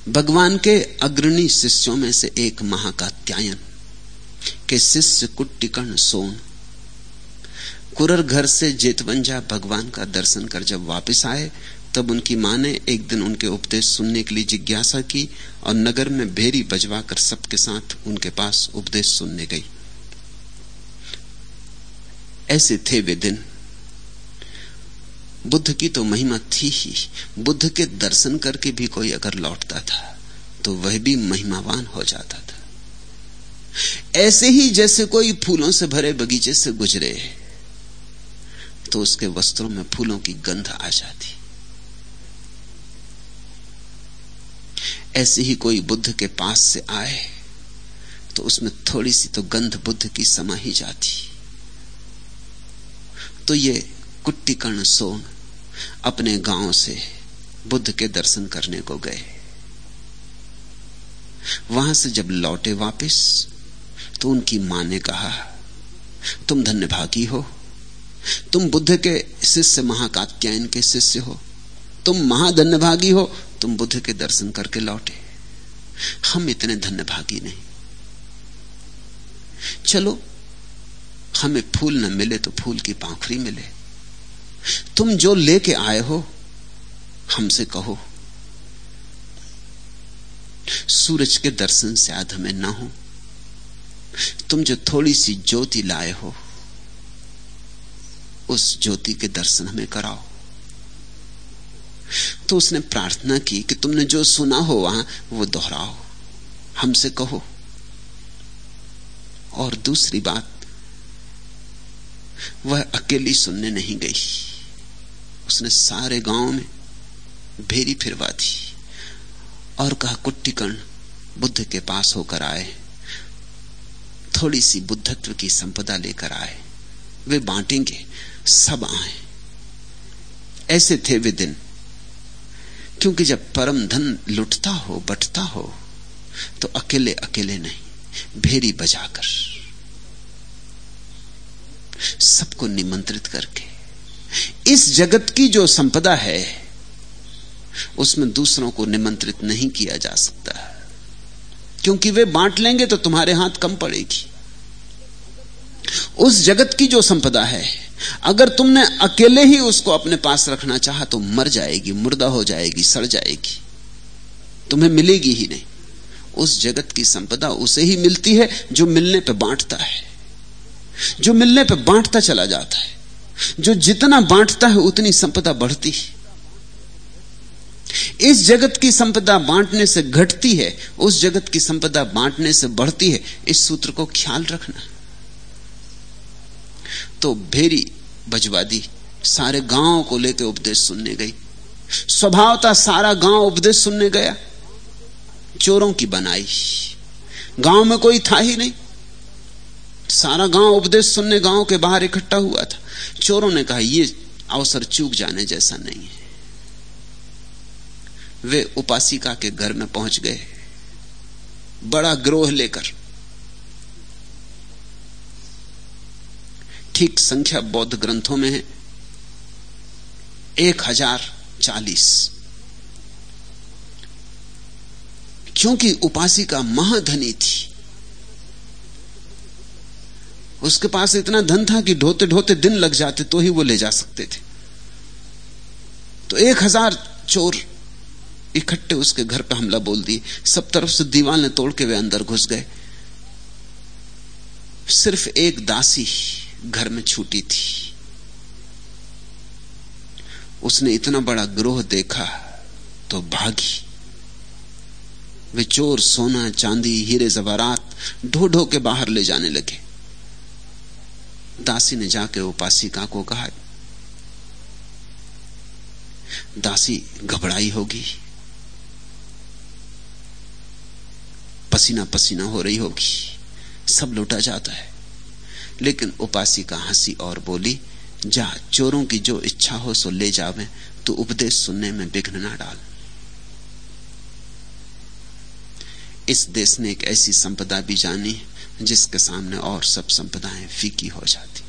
भगवान के अग्रणी शिष्यों में से एक महाकात्यायन के शिष्य कुट्टिकर्ण सोन कुरर घर से जेतवंजा भगवान का दर्शन कर जब वापस आए, तब उनकी माँ ने एक दिन उनके उपदेश सुनने के लिए जिज्ञासा की और नगर में भेरी बजवा कर सबके साथ उनके पास उपदेश सुनने गई। ऐसे थे वे दिन। बुद्ध की तो महिमा थी ही। बुद्ध के दर्शन करके भी कोई अगर लौटता था तो वह भी महिमावान हो जाता था। ऐसे ही जैसे कोई फूलों से भरे बगीचे से गुजरे तो उसके वस्त्रों में फूलों की गंध आ जाती। ऐसे ही कोई बुद्ध के पास से आए तो उसमें थोड़ी सी तो गंध बुद्ध की समा ही जाती। तो ये कुट्टी कर्ण सोन अपने गाँव से बुद्ध के दर्शन करने को गए। वहाँ से जब लौटे वापस तो उनकी माँ ने कहा, तुम धन्यभागी हो तुम बुद्ध के शिष्य महाकात्यायन के शिष्य हो। तुम महाधन्यभागी हो, तुम बुद्ध के दर्शन करके लौटे। हम इतने धन्य भागी नहीं। चलो, हमें फूल न मिले तो फूल की पाखड़ी मिले। तुम जो लेके आए हो, हमसे कहो। सूरज के दर्शन से आध हमें ना हो। तुम जो थोड़ी सी ज्योति लाए हो उस ज्योति के दर्शन हमें कराओ। तो उसने प्रार्थना की कि तुमने जो सुना हो वहाँ, वो दोहराओ। हमसे कहो। और दूसरी बात, वह अकेली सुनने नहीं गई। उसने सारे गाँव में भेरी फिरवा दी और कहा कुट्टी कर्ण बुद्ध के पास होकर आए। थोड़ी सी बुद्धत्व की संपदा लेकर आए। वे बांटेंगे सब आए। ऐसे थे वे दिन। क्योंकि जब परम धन लुटता हो, बटता हो तो अकेले अकेले नहीं, भेरी बजाकर। सबको निमंत्रित करके। इस जगत की जो संपदा है, उसमें दूसरों को निमंत्रित नहीं किया जा सकता। क्योंकि वे बांट लेंगे तो तुम्हारे हाथ कम पड़ेगी। उस जगत की जो संपदा है, अगर तुमने अकेले ही उसको अपने पास रखना चाहा तो मर जाएगी, मुर्दा हो जाएगी, सड़ जाएगी। तुम्हें मिलेगी ही नहीं। उस जगत की संपदा उसे ही मिलती है जो मिलने पर बांटता है। जो मिलने पर बांटता चला जाता है। जो जितना बांटता है, उतनी संपदा बढ़ती है। इस जगत की संपदा बांटने से घटती है, उस जगत की संपदा बांटने से बढ़ती है, इस सूत्र को ख्याल रखना। तो भेरी बजवा दी। सारे गाँव को लेकर उपदेश सुनने गई। स्वभावता सारा गाँव उपदेश सुनने गया। चोरों की बनाई। गाँव में कोई था ही नहीं। सारा गाँव उपदेश सुनने गाँव के बाहर इकट्ठा हुआ था। चोरों ने कहा यह अवसर चूक जाने जैसा नहीं है। वे उपासिका के घर में पहुँच गए। बड़ा ग्रोह लेकर ठीक संख्या बौद्ध ग्रंथों में है। एक हज़ार चालीस। क्योंकि उपासिका महाधनी थी। उसके पास इतना धन था कि ढोते ढोते दिन लग जाते तो ही वो ले जा सकते थे। तो एक हज़ार चोर इकट्ठे उसके घर पर हमला बोल दिए। सब तरफ़ से दीवार ने तोड़ के वे अंदर घुस गए। सिर्फ़ एक दासी घर में छूटी थी। उसने इतना बड़ा ग्रोह देखा तो भागी। वे चोर, सोना, चांदी, हीरे जवारात ढो ढो के बाहर ले जाने लगे। दासी ने जाके उपासिका को कहा, दासी, घबराई होगी। पसीना पसीना हो रही होगी। सब लुटा जाता है। लेकिन उपासिका हँसी और बोली, जा, चोरों की जो इच्छा हो सो ले जावे तो उपदेश सुनने में विघ्न ना डाल। इस देश ने एक ऐसी संपदा भी जानी, जिसके सामने और सब संपदाएँ फीकी हो जाती।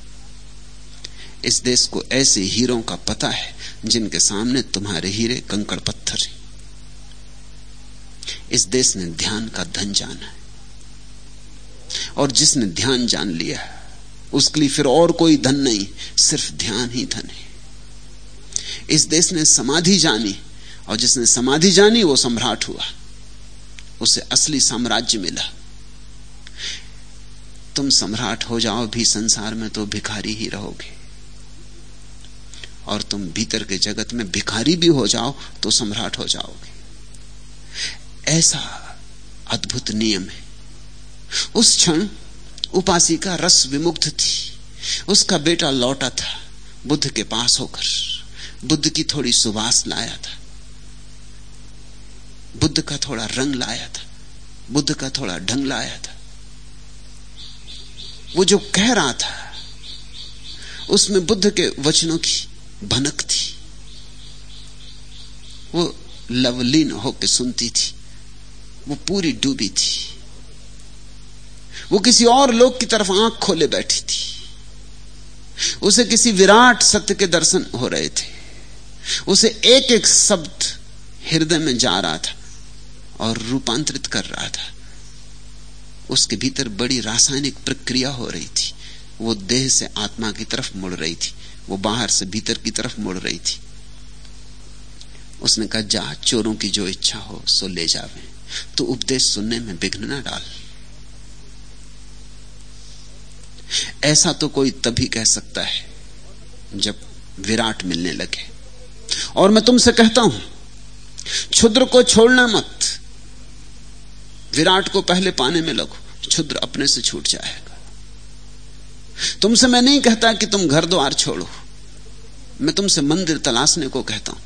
इस देश को ऐसे हीरों का पता है, जिनके सामने तुम्हारे हीरे कंकड़ पत्थर हैं। इस देश ने ध्यान का धन जाना है, और जिसने ध्यान जान लिया उसके लिए फिर और कोई धन नहीं, सिर्फ़ ध्यान ही धन है। इस देश ने समाधि जानी और जिसने समाधि जानी, वो सम्राट हुआ। उसे असली साम्राज्य मिला। तुम सम्राट हो जाओ, भी संसार में तो भिखारी ही रहोगे। और तुम भीतर के जगत में भिखारी भी हो जाओ तो सम्राट हो जाओगे। ऐसा अद्भुत नियम है। उस क्षण उपासिका रस विमुग्ध थी। उसका बेटा लौटा था, बुद्ध के पास होकर। बुद्ध की थोड़ी सुबास लाया था। बुद्ध का थोड़ा रंग लाया था। बुद्ध का थोड़ा ढंग लाया था। वो जो कह रहा था, उसमें बुद्ध के वचनों की भनक थी। वो लवलीन होकर सुनती थी। वो पूरी डूबी थी। वो किसी और लोग की तरफ़ आँख खोले बैठी थी। उसे किसी विराट सत्य के दर्शन हो रहे थे। उसे एक एक शब्द हृदय में जा रहा था और रूपांतरित कर रहा था। उसके भीतर बड़ी रासायनिक प्रक्रिया हो रही थी। वो देह से आत्मा की तरफ़ मुड़ रही थी। वो बाहर से भीतर की तरफ़ मुड़ रही थी। उसने कहा, जा, चोरों की जो इच्छा हो, सो ले जावे। तो उपदेश सुनने में विघ्न ना डाल। ऐसा तो कोई तभी कह सकता है जब विराट मिलने लगे। और मैं तुमसे कहता हूँ, क्षुद्र को छोड़ना मत। विराट को पहले पाने में लगो, क्षुद्र अपने से छूट जाएगा। तुमसे मैं नहीं कहता कि तुम घर द्वार छोड़ो। मैं तुमसे मंदिर तलाशने को कहता हूँ।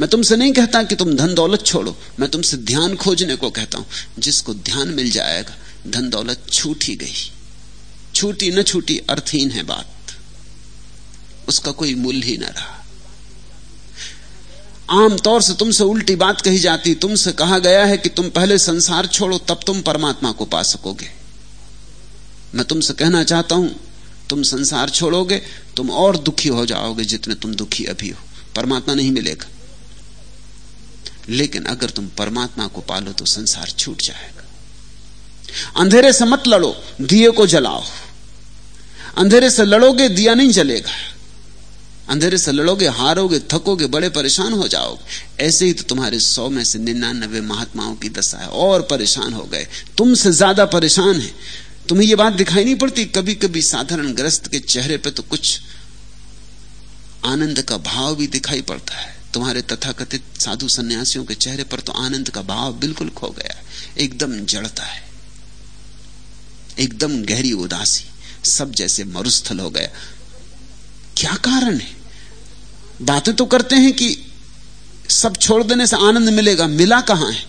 मैं तुमसे नहीं कहता कि तुम धन दौलत छोड़ो। मैं तुमसे ध्यान खोजने को कहता हूँ, जिसको ध्यान मिल जाएगा, धन दौलत छूट ही गई। छूटी न छूटी अर्थहीन है बात। उसका कोई मूल्य ही ना रहा। आमतौर से तुमसे उल्टी बात कही जाती, तुमसे कहा गया है कि तुम पहले संसार छोड़ो, तब तुम परमात्मा को पा सकोगे। मैं तुमसे कहना चाहता हूँ, तुम संसार छोड़ोगे, तुम और दुखी हो जाओगे जितने तुम दुखी अभी हो। परमात्मा नहीं मिलेगा। लेकिन अगर तुम परमात्मा को पालो तो संसार छूट जाएगा। अंधेरे से मत लड़ो, दिए को जलाओ। अंधेरे से लड़ोगे, दिया नहीं जलेगा। अंधेरे से लड़ोगे, हारोगे, थकोगे, बड़े परेशान हो जाओगे। ऐसे ही तो तुम्हारे सौ में से निन्यानबे महात्माओं की दशा है, और परेशान हो गए। तुमसे ज़्यादा परेशान है। तुम्हें यह बात दिखाई नहीं पड़ती कभी कभी साधारण ग्रस्त के चेहरे पर तो कुछ आनंद का भाव भी दिखाई पड़ता है। तुम्हारे तथाकथित साधु सन्यासियों के चेहरे पर तो आनंद का भाव बिल्कुल खो गया एकदम जड़ता है। एकदम गहरी उदासी। सब जैसे मरुस्थल हो गया। क्या कारण है? बातें तो करते हैं कि सब छोड़ देने से आनंद मिलेगा, मिला कहाँ है?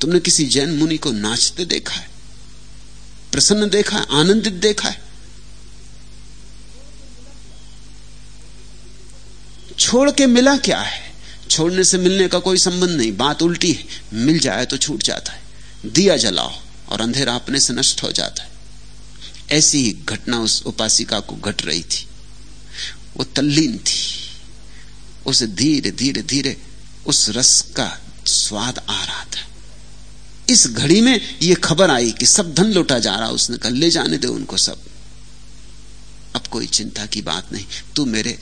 तुमने किसी जैन मुनि को नाचते देखा है? प्रसन्न देखा है? आनंदित देखा है? छोड़ के मिला क्या है? छोड़ने से मिलने का कोई संबंध नहीं, बात उल्टी है। मिल जाए तो छूट जाता है। दिया जलाओ और अंधेरा अपने से नष्ट हो जाता है। ऐसी ही घटना उस उपासिका को घट रही थी। वो तल्लीन थी। उसे धीरे धीरे धीरे उस रस का स्वाद आ रहा था। इस घड़ी में ये खबर आई कि सब धन लुटा जा रहा, उसने कहा, ले जाने दे उनको सब। अब कोई चिंता की बात नहीं। तू मेरे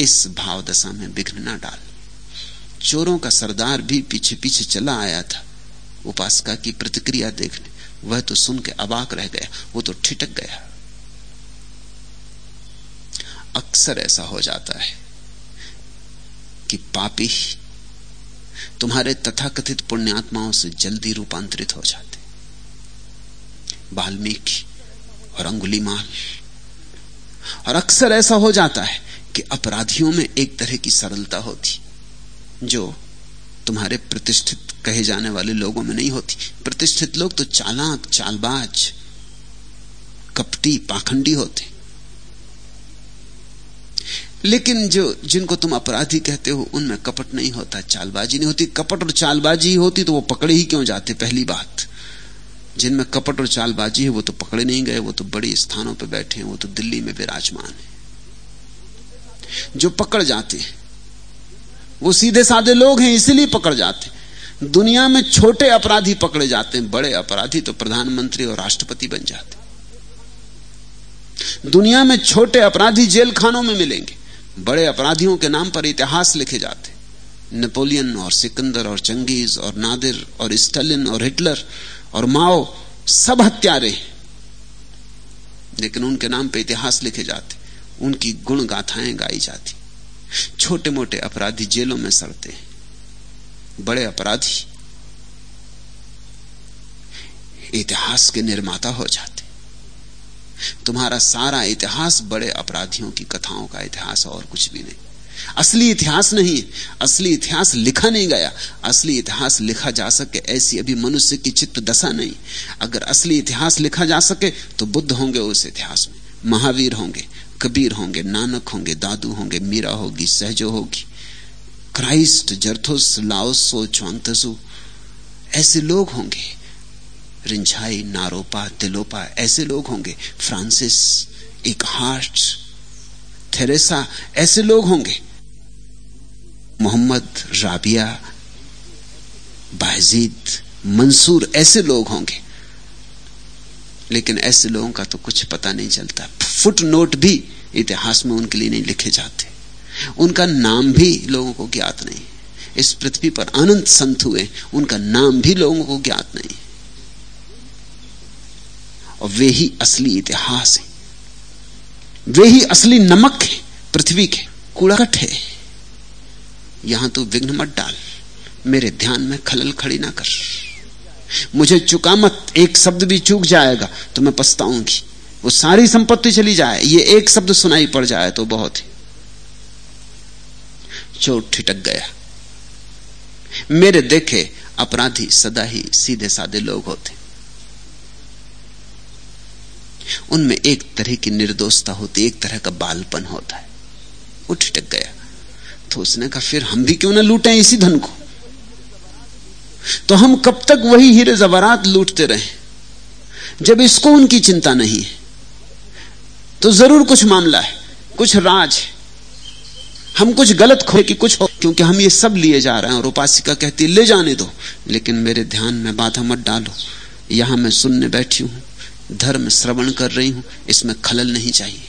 इस भाव दशा में विघ्न ना डाल। चोरों का सरदार भी पीछे पीछे चला आया था उपासका की प्रतिक्रिया देखने। वह तो सुन के अबाक रह गया, वो तो ठिटक गया। अक्सर ऐसा हो जाता है कि पापी तुम्हारे तथाकथित पुण्यात्माओं से जल्दी रूपांतरित हो जाते। वाल्मीकि और अंगुली माल और अक्सर ऐसा हो जाता है कि अपराधियों में एक तरह की सरलता होती, जो तुम्हारे प्रतिष्ठित कहे जाने वाले लोगों में नहीं होती। प्रतिष्ठित लोग तो चालाक, चालबाज, कपटी, पाखंडी होते। लेकिन जो, जिनको तुम अपराधी कहते हो, उनमें कपट नहीं होता, चालबाजी नहीं होती। कपट और चालबाजी होती तो वो पकड़े ही क्यों जाते, पहली बात? जिनमें कपट और चालबाजी है, वो तो पकड़े नहीं गए, वो तो बड़े स्थानों पर बैठे हैं, वो तो दिल्ली में विराजमान है। जो पकड़ जाते हैं, वो सीधे साधे लोग हैं, इसलिए पकड़ जाते दुनिया में छोटे अपराधी पकड़े जाते हैं, बड़े अपराधी तो प्रधानमंत्री और राष्ट्रपति बन जाते दुनिया में छोटे अपराधी जेल खानों में मिलेंगे, बड़े अपराधियों के नाम पर इतिहास लिखे जाते नेपोलियन और सिकंदर और चंगेज और नादिर और स्टालिन और हिटलर और माओ सब हत्यारे लेकिन उनके नाम पर इतिहास लिखे जाते उनकी गुण गाथाएँ गाई जाती छोटे मोटे अपराधी जेलों में सड़ते हैं। बड़े अपराधी। इतिहास के निर्माता हो जाते। तुम्हारा सारा इतिहास बड़े अपराधियों की कथाओं का इतिहास और कुछ भी नहीं। असली इतिहास नहीं असली इतिहास लिखा नहीं गया। असली इतिहास लिखा जा सके ऐसी अभी मनुष्य की चित्त दशा नहीं। अगर असली इतिहास लिखा जा सके तो बुद्ध होंगे उस इतिहास में। महावीर होंगे, कबीर होंगे, नानक होंगे, दादू होंगे, मीरा होगी, सहजो होगी। क्राइस्ट जर्थुस, लाओसो च्वांगतसु ऐसे लोग होंगे। रिंझाई, नारोपा, तिलोपा, ऐसे लोग होंगे। फ्रांसिस एक हार्ट थेरेसा, ऐसे लोग होंगे। मोहम्मद, राबिया बाजीद मंसूर, ऐसे लोग होंगे। लेकिन ऐसे लोगों का तो कुछ पता नहीं चलता। फुट नोट भी इतिहास में उनके लिए नहीं लिखे जाते। उनका नाम भी लोगों को ज्ञात नहीं। इस पृथ्वी पर अनंत संत हुए, उनका नाम भी लोगों को ज्ञात नहीं। और वे ही असली इतिहास है। वे ही असली नमक है, पृथ्वी के कूड़ाकट है। यहाँ तो विघ्न मत डाल, मेरे ध्यान में खलल खड़ी ना कर। मुझे चुका मत, एक शब्द भी चूक जाएगा तो मैं पछताऊँगी। वो सारी संपत्ति चली जाए, ये एक शब्द सुनाई पड़ जाए तो बहुत ही। चोट ठिटक गया। मेरे देखे अपराधी सदा ही सीधे साधे लोग होते। उनमें एक तरह की निर्दोषता होती, एक तरह का बालपन होता है। वो ठिटक गया। तो उसने कहा, फिर हम भी क्यों ना लूटें इसी धन को? तो हम कब तक वही हीरे जवारात लूटते रहे? जब इसको उनकी चिंता नहीं है तो ज़रूर कुछ मामला है, कुछ राज है। हम कुछ गलत खो कि कुछ हो, क्योंकि हम ये सब लिए जा रहे हैं। और उपासिका कहती, ले जाने दो, लेकिन मेरे ध्यान में बाधा मत डालो। यहाँ मैं सुनने बैठी हूँ, धर्म श्रवण कर रही हूँ, इसमें खलल नहीं चाहिए।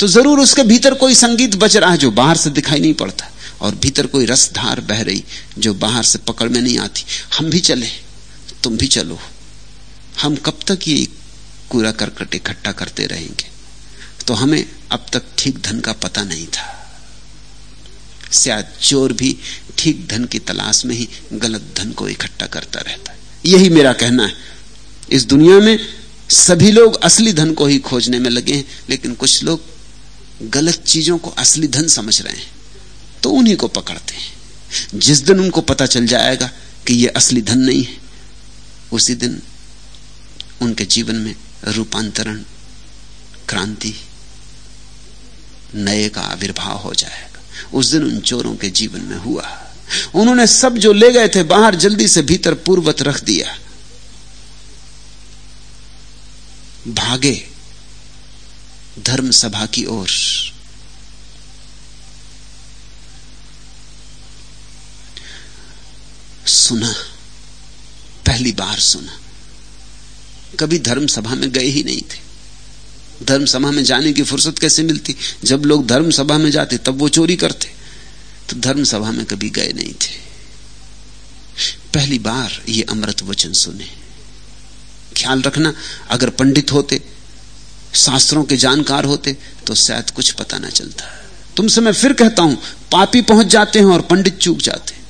तो ज़रूर उसके भीतर कोई संगीत बच रहा है जो बाहर से दिखाई नहीं पड़ता, और भीतर कोई रसधार बह रही जो बाहर से पकड़ में नहीं आती। हम भी चले, तुम भी चलो। हम कब तक ये कूड़ा करकट इकट्ठा करते रहेंगे? तो हमें अब तक ठीक धन का पता नहीं था। शायद चोर भी ठीक धन की तलाश में ही गलत धन को इकट्ठा करता रहता है। यही मेरा कहना है। इस दुनिया में सभी लोग असली धन को ही खोजने में लगे हैं, लेकिन कुछ लोग गलत चीज़ों को असली धन समझ रहे हैं तो उन्हीं को पकड़ते हैं। जिस दिन उनको पता चल जाएगा कि यह असली धन नहीं है, उसी दिन उनके जीवन में रूपांतरण, क्रांति, नए का आविर्भाव हो जाएगा। उस दिन उन चोरों के जीवन में हुआ। उन्होंने सब जो ले गए थे, बाहर जल्दी से भीतर पूर्वत रख दिया। भागे धर्म सभा की ओर। सुना, पहली बार सुना। कभी धर्म सभा में गए ही नहीं थे। धर्म सभा में जाने की फुर्सत कैसे मिलती? जब लोग धर्म सभा में जाते, तब वो चोरी करते। तो धर्म सभा में कभी गए नहीं थे। पहली बार ये अमृत वचन सुने। ख्याल रखना, अगर पंडित होते, शास्त्रों के जानकार होते तो शायद कुछ पता ना चलता। तुमसे मैं फिर कहता हूँ, पापी पहुँच जाते हैं और पंडित चूक जाते हैं।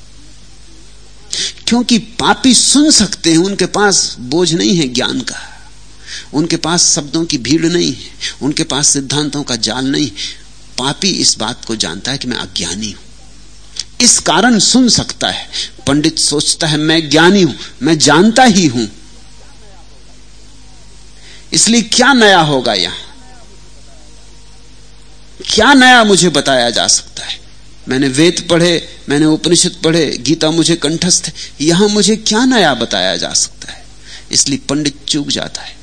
क्योंकि पापी सुन सकते हैं, उनके पास बोझ नहीं है ज्ञान का। उनके पास शब्दों की भीड़ नहीं है, उनके पास सिद्धांतों का जाल नहीं पापी इस बात को जानता है कि मैं अज्ञानी हूँ। इस कारण सुन सकता है। पंडित सोचता है, मैं ज्ञानी हूँ, मैं जानता ही हूँ। इसलिए क्या नया होगा यहाँ? क्या नया मुझे बताया जा सकता है? मैंने वेद पढ़े, मैंने उपनिषद पढ़े, गीता मुझे कंठस्थ यहाँ मुझे क्या नया बताया जा सकता है? इसलिए पंडित चूक जाता है।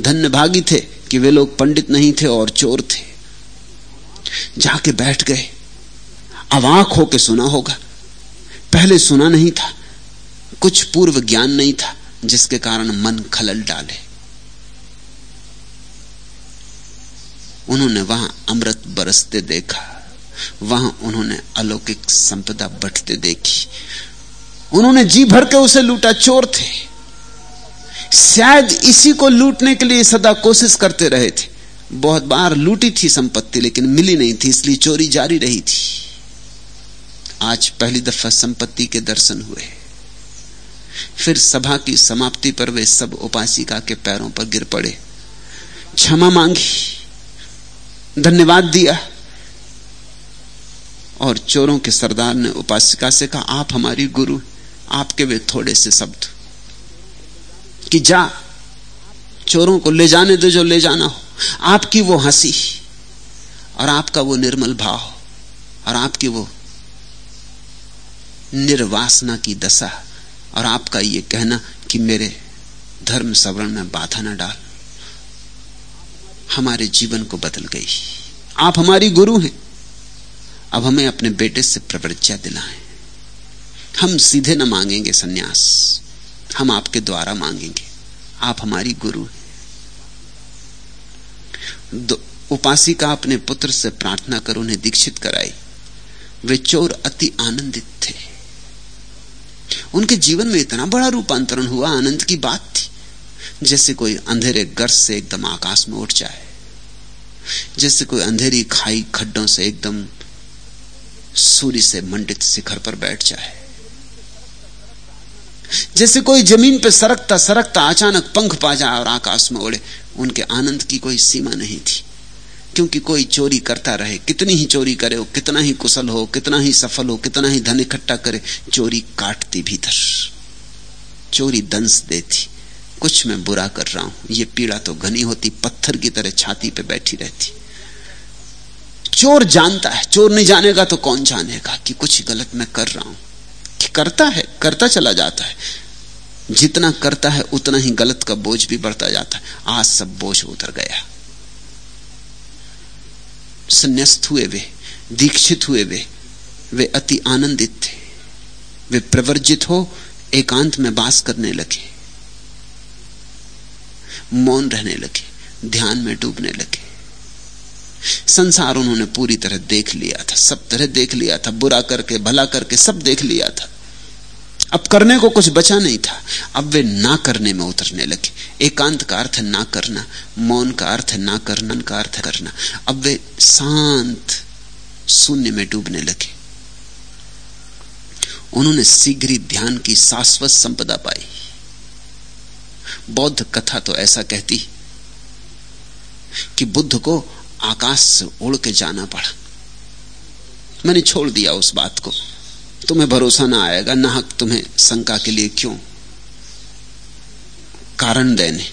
धन्य भागी थे कि वे लोग पंडित नहीं थे और चोर थे। जाके बैठ गए। अवाक होके सुना होगा। पहले सुना नहीं था। कुछ पूर्व ज्ञान नहीं था, जिसके कारण मन खलल डाले। उन्होंने वहाँ अमृत बरसते देखा। वहाँ उन्होंने अलौकिक संपदा बटते देखी। उन्होंने जी भर के उसे लूटा, चोर थे। शायद इसी को लूटने के लिए सदा कोशिश करते रहे थे। बहुत बार लूटी थी संपत्ति, लेकिन मिली नहीं थी, इसलिए चोरी जारी रही थी। आज पहली दफ़ा संपत्ति के दर्शन हुए। फिर सभा की समाप्ति पर वे सब उपासिका के पैरों पर गिर पड़े। क्षमा मांगी, धन्यवाद दिया। और चोरों के सरदार ने उपासिका से कहा, आप हमारी गुरु, आपके वे थोड़े से शब्द। कि जा, चोरों को ले जाने दो जो ले जाना हो। आपकी वो हँसी और आपका वो निर्मल भाव और आपकी वो निर्वासना की दशा और आपका ये कहना कि मेरे धर्म सवरण में बाधा न डाल। हमारे जीवन को बदल गई। आप हमारी गुरु हैं। अब हमें अपने बेटे से प्रवृत्या दिलाएँ। हम सीधे न मांगेंगे सन्यास। हम आपके द्वारा मांगेंगे। आप हमारी गुरु हैं। उपासिका अपने पुत्र से प्रार्थना कर उन्हें दीक्षित कराई। वे चोर अति आनंदित थे। उनके जीवन में इतना बड़ा रूपांतरण हुआ, आनंद की बात थी, जैसे कोई अंधेरे गर्ज से एकदम आकाश में उठ जाए, जैसे कोई अंधेरी खाई खड्डों से एकदम सूर्य से मंडित शिखर पर बैठ जाए। जैसे कोई ज़मीन पे सरकता सरकता अचानक पंख पा जाए और आकाश में उड़े, उनके आनंद की कोई सीमा नहीं थी। क्योंकि कोई चोरी करता रहे, कितनी ही चोरी करे हो, कितना ही कुशल हो, कितना ही सफल हो, कितना ही धन इकट्ठा करे, चोरी काटती भीतर। चोरी दंश देती। कुछ मैं बुरा कर रहा हूँ। ये पीड़ा तो घनी होती, पत्थर की तरह छाती पे बैठी रहती। चोर जानता है, चोर नहीं जानेगा तो कौन जानेगा कि कुछ गलत मैं कर रहा हूँ। कि करता है, करता चला जाता है। जितना करता है, उतना ही गलत का बोझ भी बढ़ता जाता है। आज सब बोझ उतर गया। संन्यास्त हुए वे, दीक्षित हुए वे वे अति आनंदित थे। वे प्रवर्जित हो, एकांत में बास करने लगे। मौन रहने लगे, ध्यान में डूबने लगे। संसार उन्होंने पूरी तरह देख लिया था, सब तरह देख लिया था, बुरा करके, भला करके, सब देख लिया था। अब करने को कुछ बचा नहीं था। अब वे ना करने में उतरने लगे। एकांत का अर्थ ना करना, मौन का अर्थ ना करना, का अर्थ करना। अब वे शांत शून्य में डूबने लगे। उन्होंने शीघ्र ही ध्यान की शाश्वत संपदा पाई। बौद्ध कथा तो ऐसा कहती कि बुद्ध को आकाश से उड़ के जाना पड़ा। मैंने छोड़ दिया उस बात को। तुम्हें भरोसा ना आएगा, नाहक तुम्हें शंका के लिए क्यों? कारण देने।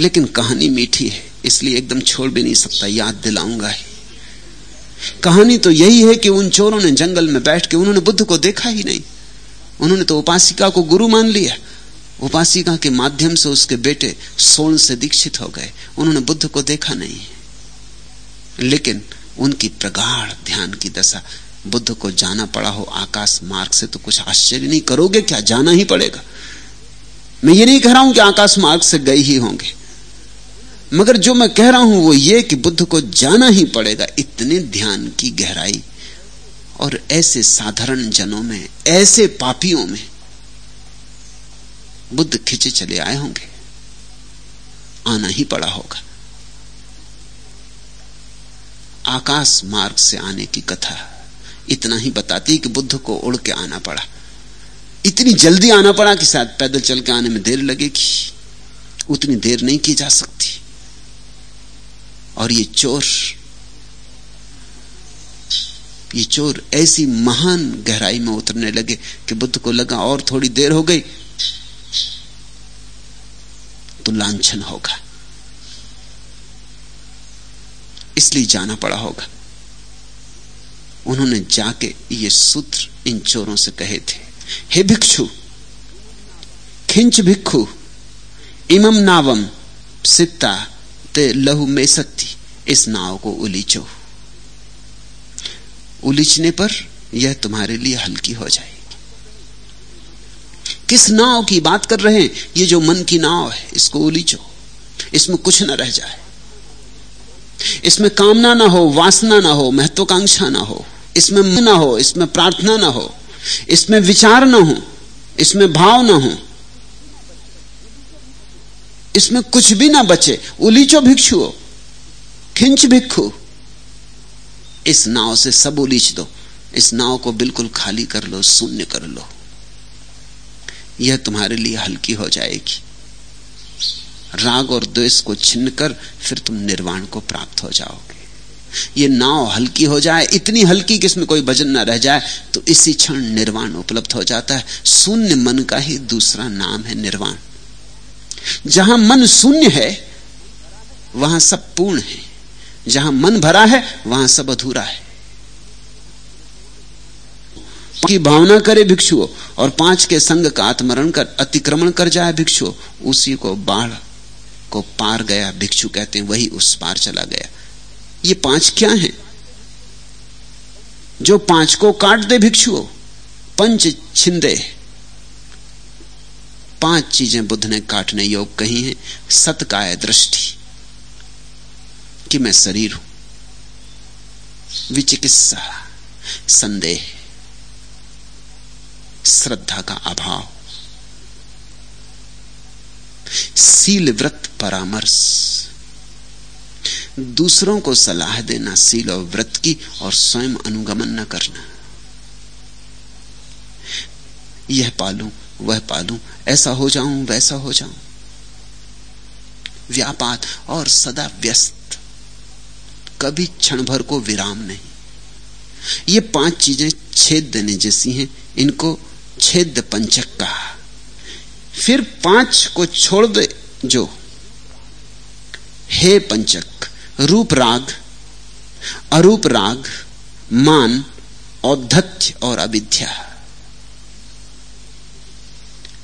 लेकिन कहानी मीठी है, इसलिए एकदम छोड़ भी नहीं सकता, याद दिलाऊँगा ही। कहानी तो यही है कि उन चोरों ने जंगल में बैठ के, उन्होंने बुद्ध को देखा ही नहीं। उन्होंने तो उपासिका को गुरु मान लिया। उपासिका के माध्यम से उसके बेटे सोन से दीक्षित हो गए। उन्होंने बुद्ध को देखा नहीं। लेकिन उनकी प्रगाढ़ ध्यान की दशा, बुद्ध को जाना पड़ा हो आकाश मार्ग से तो कुछ आश्चर्य नहीं करोगे क्या? जाना ही पड़ेगा। मैं ये नहीं कह रहा हूँ कि आकाश मार्ग से गए ही होंगे। मगर जो मैं कह रहा हूँ वो ये कि बुद्ध को जाना ही पड़ेगा, इतने ध्यान की गहराई। और ऐसे साधारण जनों में, ऐसे पापियों में बुद्ध खिंचे चले आए होंगे। आना ही पड़ा होगा। आकाश मार्ग से आने की कथा इतना ही बताती कि बुद्ध को उड़ के आना पड़ा। इतनी जल्दी आना पड़ा कि शायद पैदल चल के आने में देर लगेगी। उतनी देर नहीं की जा सकती। और ये चोर ये चोर ऐसी महान गहराई में उतरने लगे कि बुद्ध को लगा और थोड़ी देर हो गई तो लांछन होगा। इसलिए जाना पड़ा होगा। उन्होंने जाके ये सूत्र इन चोरों से कहे थे, हे भिक्षु, खिंच भिक्षु इमम नावम सित्ता, ते लहु में सत्ती इस नाव को उलीचो। उलीचने पर यह तुम्हारे लिए हल्की हो जाएगी। किस नाव की बात कर रहे हैं? ये जो मन की नाव है, इसको उलीचो। इसमें कुछ न रह जाए। इसमें कामना ना हो, वासना ना हो, महत्वाकांक्षा ना हो, इसमें मन ना हो, इसमें प्रार्थना ना हो, इसमें विचार ना हो, इसमें भाव ना हो, इसमें कुछ भी ना बचे। उलीचो भिक्षु खिंच भिक्षु। इस नाव से सब उलीच दो। इस नाव को बिल्कुल खाली कर लो, शून्य कर लो। यह तुम्हारे लिए हल्की हो जाएगी। राग और द्वेष को छिन्न कर फिर तुम निर्वाण को प्राप्त हो जाओगे। ये नाव हल्की हो जाए, इतनी हल्की कि इसमें कोई वज़न ना रह जाए तो इसी क्षण निर्वाण उपलब्ध हो जाता है। शून्य मन का ही दूसरा नाम है निर्वाण। जहाँ मन शून्य है, वहाँ सब पूर्ण है। जहाँ मन भरा है, वहाँ सब अधूरा है। की भावना करे भिक्षु और पाँच के संग का आत्मरण कर, अतिक्रमण कर जाए भिक्षु उसी को बाढ़ को पार गया, भिक्षु कहते हैं, वही उस पार चला गया। ये पाँच क्या हैं? जो पाँच को काट दे भिक्षु, पंच छिंदे। पाँच चीज़ें बुद्ध ने काटने योग कही हैं, सतकाय दृष्टि, कि मैं शरीर हूँ। विचिकित्सा, संदेह, श्रद्धा का अभाव। सील व्रत परामर्श। दूसरों को सलाह देना, सील और व्रत की और स्वयं अनुगमन न करना। यह पालू, वह पालू, ऐसा हो जाऊँ, वैसा हो जाऊँ। व्यापार और सदा व्यस्त। कभी क्षण भर को विराम नहीं। ये पाँच चीज़ें छेद देने जैसी हैं, इनको छेद पंचक कहा। फिर पाँच को छोड़ दे जो। हे पंचक, रूप राग, अरूप राग, मान, औद्धत्य और अविद्या।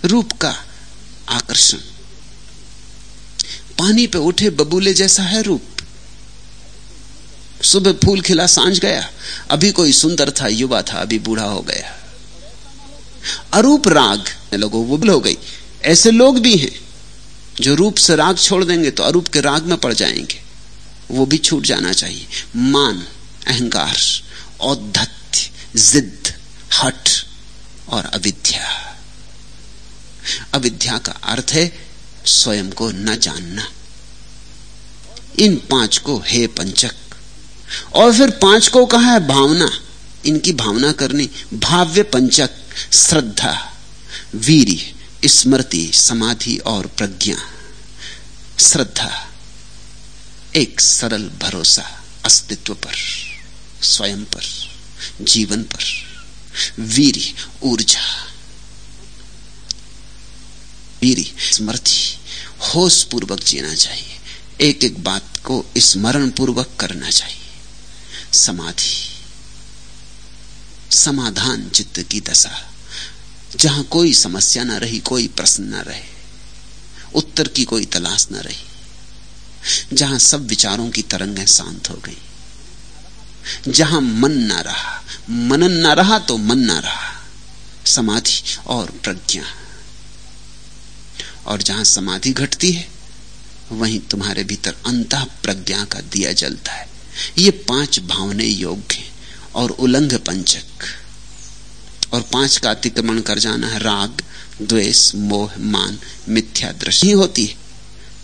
रूप का आकर्षण। पानी पे उठे बबूले जैसा है रूप। सुबह फूल खिला साँझ गया। अभी कोई सुंदर था, युवा था, अभी बूढ़ा हो गया। अरूप राग, लोगों, वो हो गई। ऐसे लोग भी हैं जो रूप से राग छोड़ देंगे तो अरूप के राग में पड़ जाएँगे। वो भी छूट जाना चाहिए। मान, अहंकार, औद्धत्य जिद हट और अविद्या। अविद्या का अर्थ है स्वयं को न जानना। इन पाँच को हे पंचक। और फिर पाँच को कहा है भावना। इनकी भावना करनी। भाव्य पंचक, श्रद्धा वीर स्मृति, समाधि और प्रज्ञा, श्रद्धा, एक सरल भरोसा अस्तित्व पर, स्वयं पर, जीवन पर, वीर ऊर्जा, वीर स्मृति होश पूर्वक जीना चाहिए एक एक बात को स्मरण पूर्वक करना चाहिए। समाधि, समाधान चित्त की दशा। जहाँ कोई समस्या ना रही, कोई प्रश्न ना रहे, उत्तर की कोई तलाश ना रही, जहाँ सब विचारों की तरंगें शांत हो गई, जहाँ मन ना रहा, मनन ना रहा तो मन ना रहा, समाधि और प्रज्ञा। और जहाँ समाधि घटती है, वहीं तुम्हारे भीतर अंत प्रज्ञा का दिया जलता है। ये पाँच भावने योग्य और उलंघ पंचक। और पाँच का अतिक्रमण कर जाना है राग, द्वेष, मोह, मान, मिथ्या दृष्टि। होती है।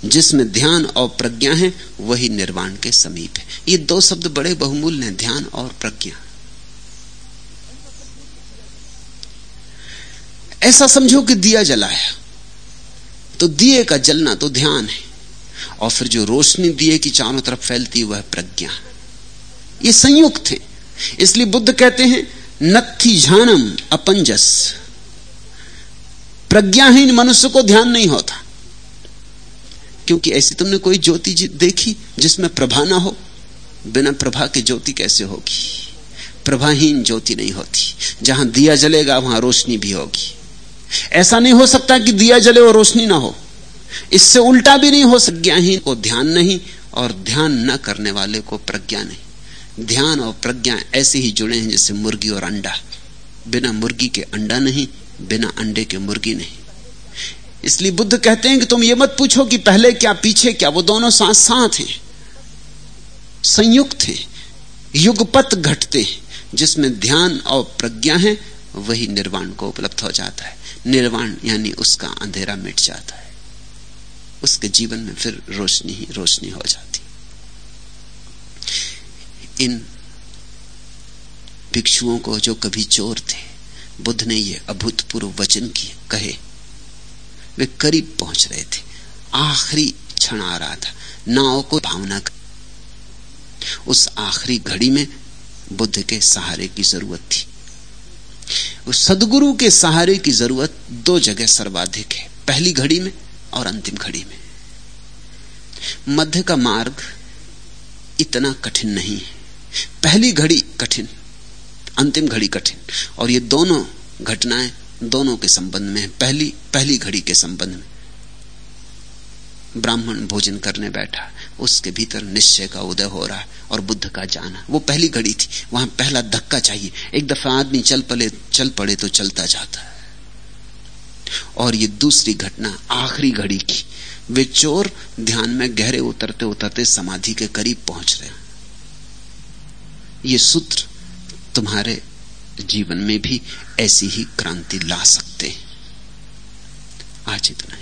जिसमें ध्यान और प्रज्ञा है, वही निर्वाण के समीप है। ये दो शब्द बड़े बहुमूल्य हैं, ध्यान और प्रज्ञा। ऐसा समझो कि दिया जलाया तो दिए का जलना तो ध्यान है। और फिर जो रोशनी दिए की चारों तरफ़ फैलती वह प्रज्ञा। ये संयुक्त है। इसलिए बुद्ध कहते हैं नत्थी झानम अपंजस। प्रज्ञाहीन मनुष्य को ध्यान नहीं होता। क्योंकि ऐसी तुमने कोई ज्योति देखी जिसमें प्रभा ना हो? बिना प्रभा की ज्योति कैसे होगी? प्रभाहीन ज्योति नहीं होती। जहाँ दिया जलेगा, वहाँ रोशनी भी होगी। ऐसा नहीं हो सकता कि दिया जले और रोशनी ना हो। इससे उल्टा भी नहीं हो सकता। ज्ञाहीन को ध्यान नहीं और ध्यान न करने वाले को प्रज्ञा नहीं। ध्यान और प्रज्ञा ऐसे ही जुड़े हैं जैसे मुर्गी और अंडा। बिना मुर्गी के अंडा नहीं, बिना अंडे के मुर्गी नहीं। इसलिए बुद्ध कहते हैं कि तुम ये मत पूछो कि पहले क्या पीछे क्या, वो दोनों साथ साथ हैं। संयुक्त हैं। युगपत घटते हैं। जिसमें ध्यान और प्रज्ञा है, वही निर्वाण को उपलब्ध हो जाता है। निर्वाण यानी उसका अंधेरा मिट जाता है। उसके जीवन में फिर रोशनी ही रोशनी हो जाती इन भिक्षुओं को जो कभी चोर थे, बुद्ध ने ये अभूतपूर्व वचन किए, कहे, वे करीब पहुँच रहे थे। आखिरी क्षण आ रहा था। नाव को भावना कर उस आखिरी घड़ी में बुद्ध के सहारे की ज़रूरत थी। उस सदगुरु के सहारे की ज़रूरत दो जगह सर्वाधिक है। पहली घड़ी में और अंतिम घड़ी में। मध्य का मार्ग इतना कठिन नहीं है। पहली घड़ी कठिन, अंतिम घड़ी कठिन। और ये दोनों घटनाएँ दोनों के संबंध में पहली पहली घड़ी के संबंध में। ब्राह्मण भोजन करने बैठा, उसके भीतर निश्चय का उदय हो रहा है और बुद्ध का जाना। वो पहली घड़ी थी, वहाँ पहला धक्का चाहिए। एक दफ़ा आदमी चल पड़े चल पड़े तो चलता जाता। है और ये दूसरी घटना आखिरी घड़ी की। वे चोर ध्यान में गहरे उतरते उतरते समाधि के करीब पहुँच रहे ये सूत्र तुम्हारे जीवन में भी ऐसी ही क्रांति ला सकते हैं। आज इतना।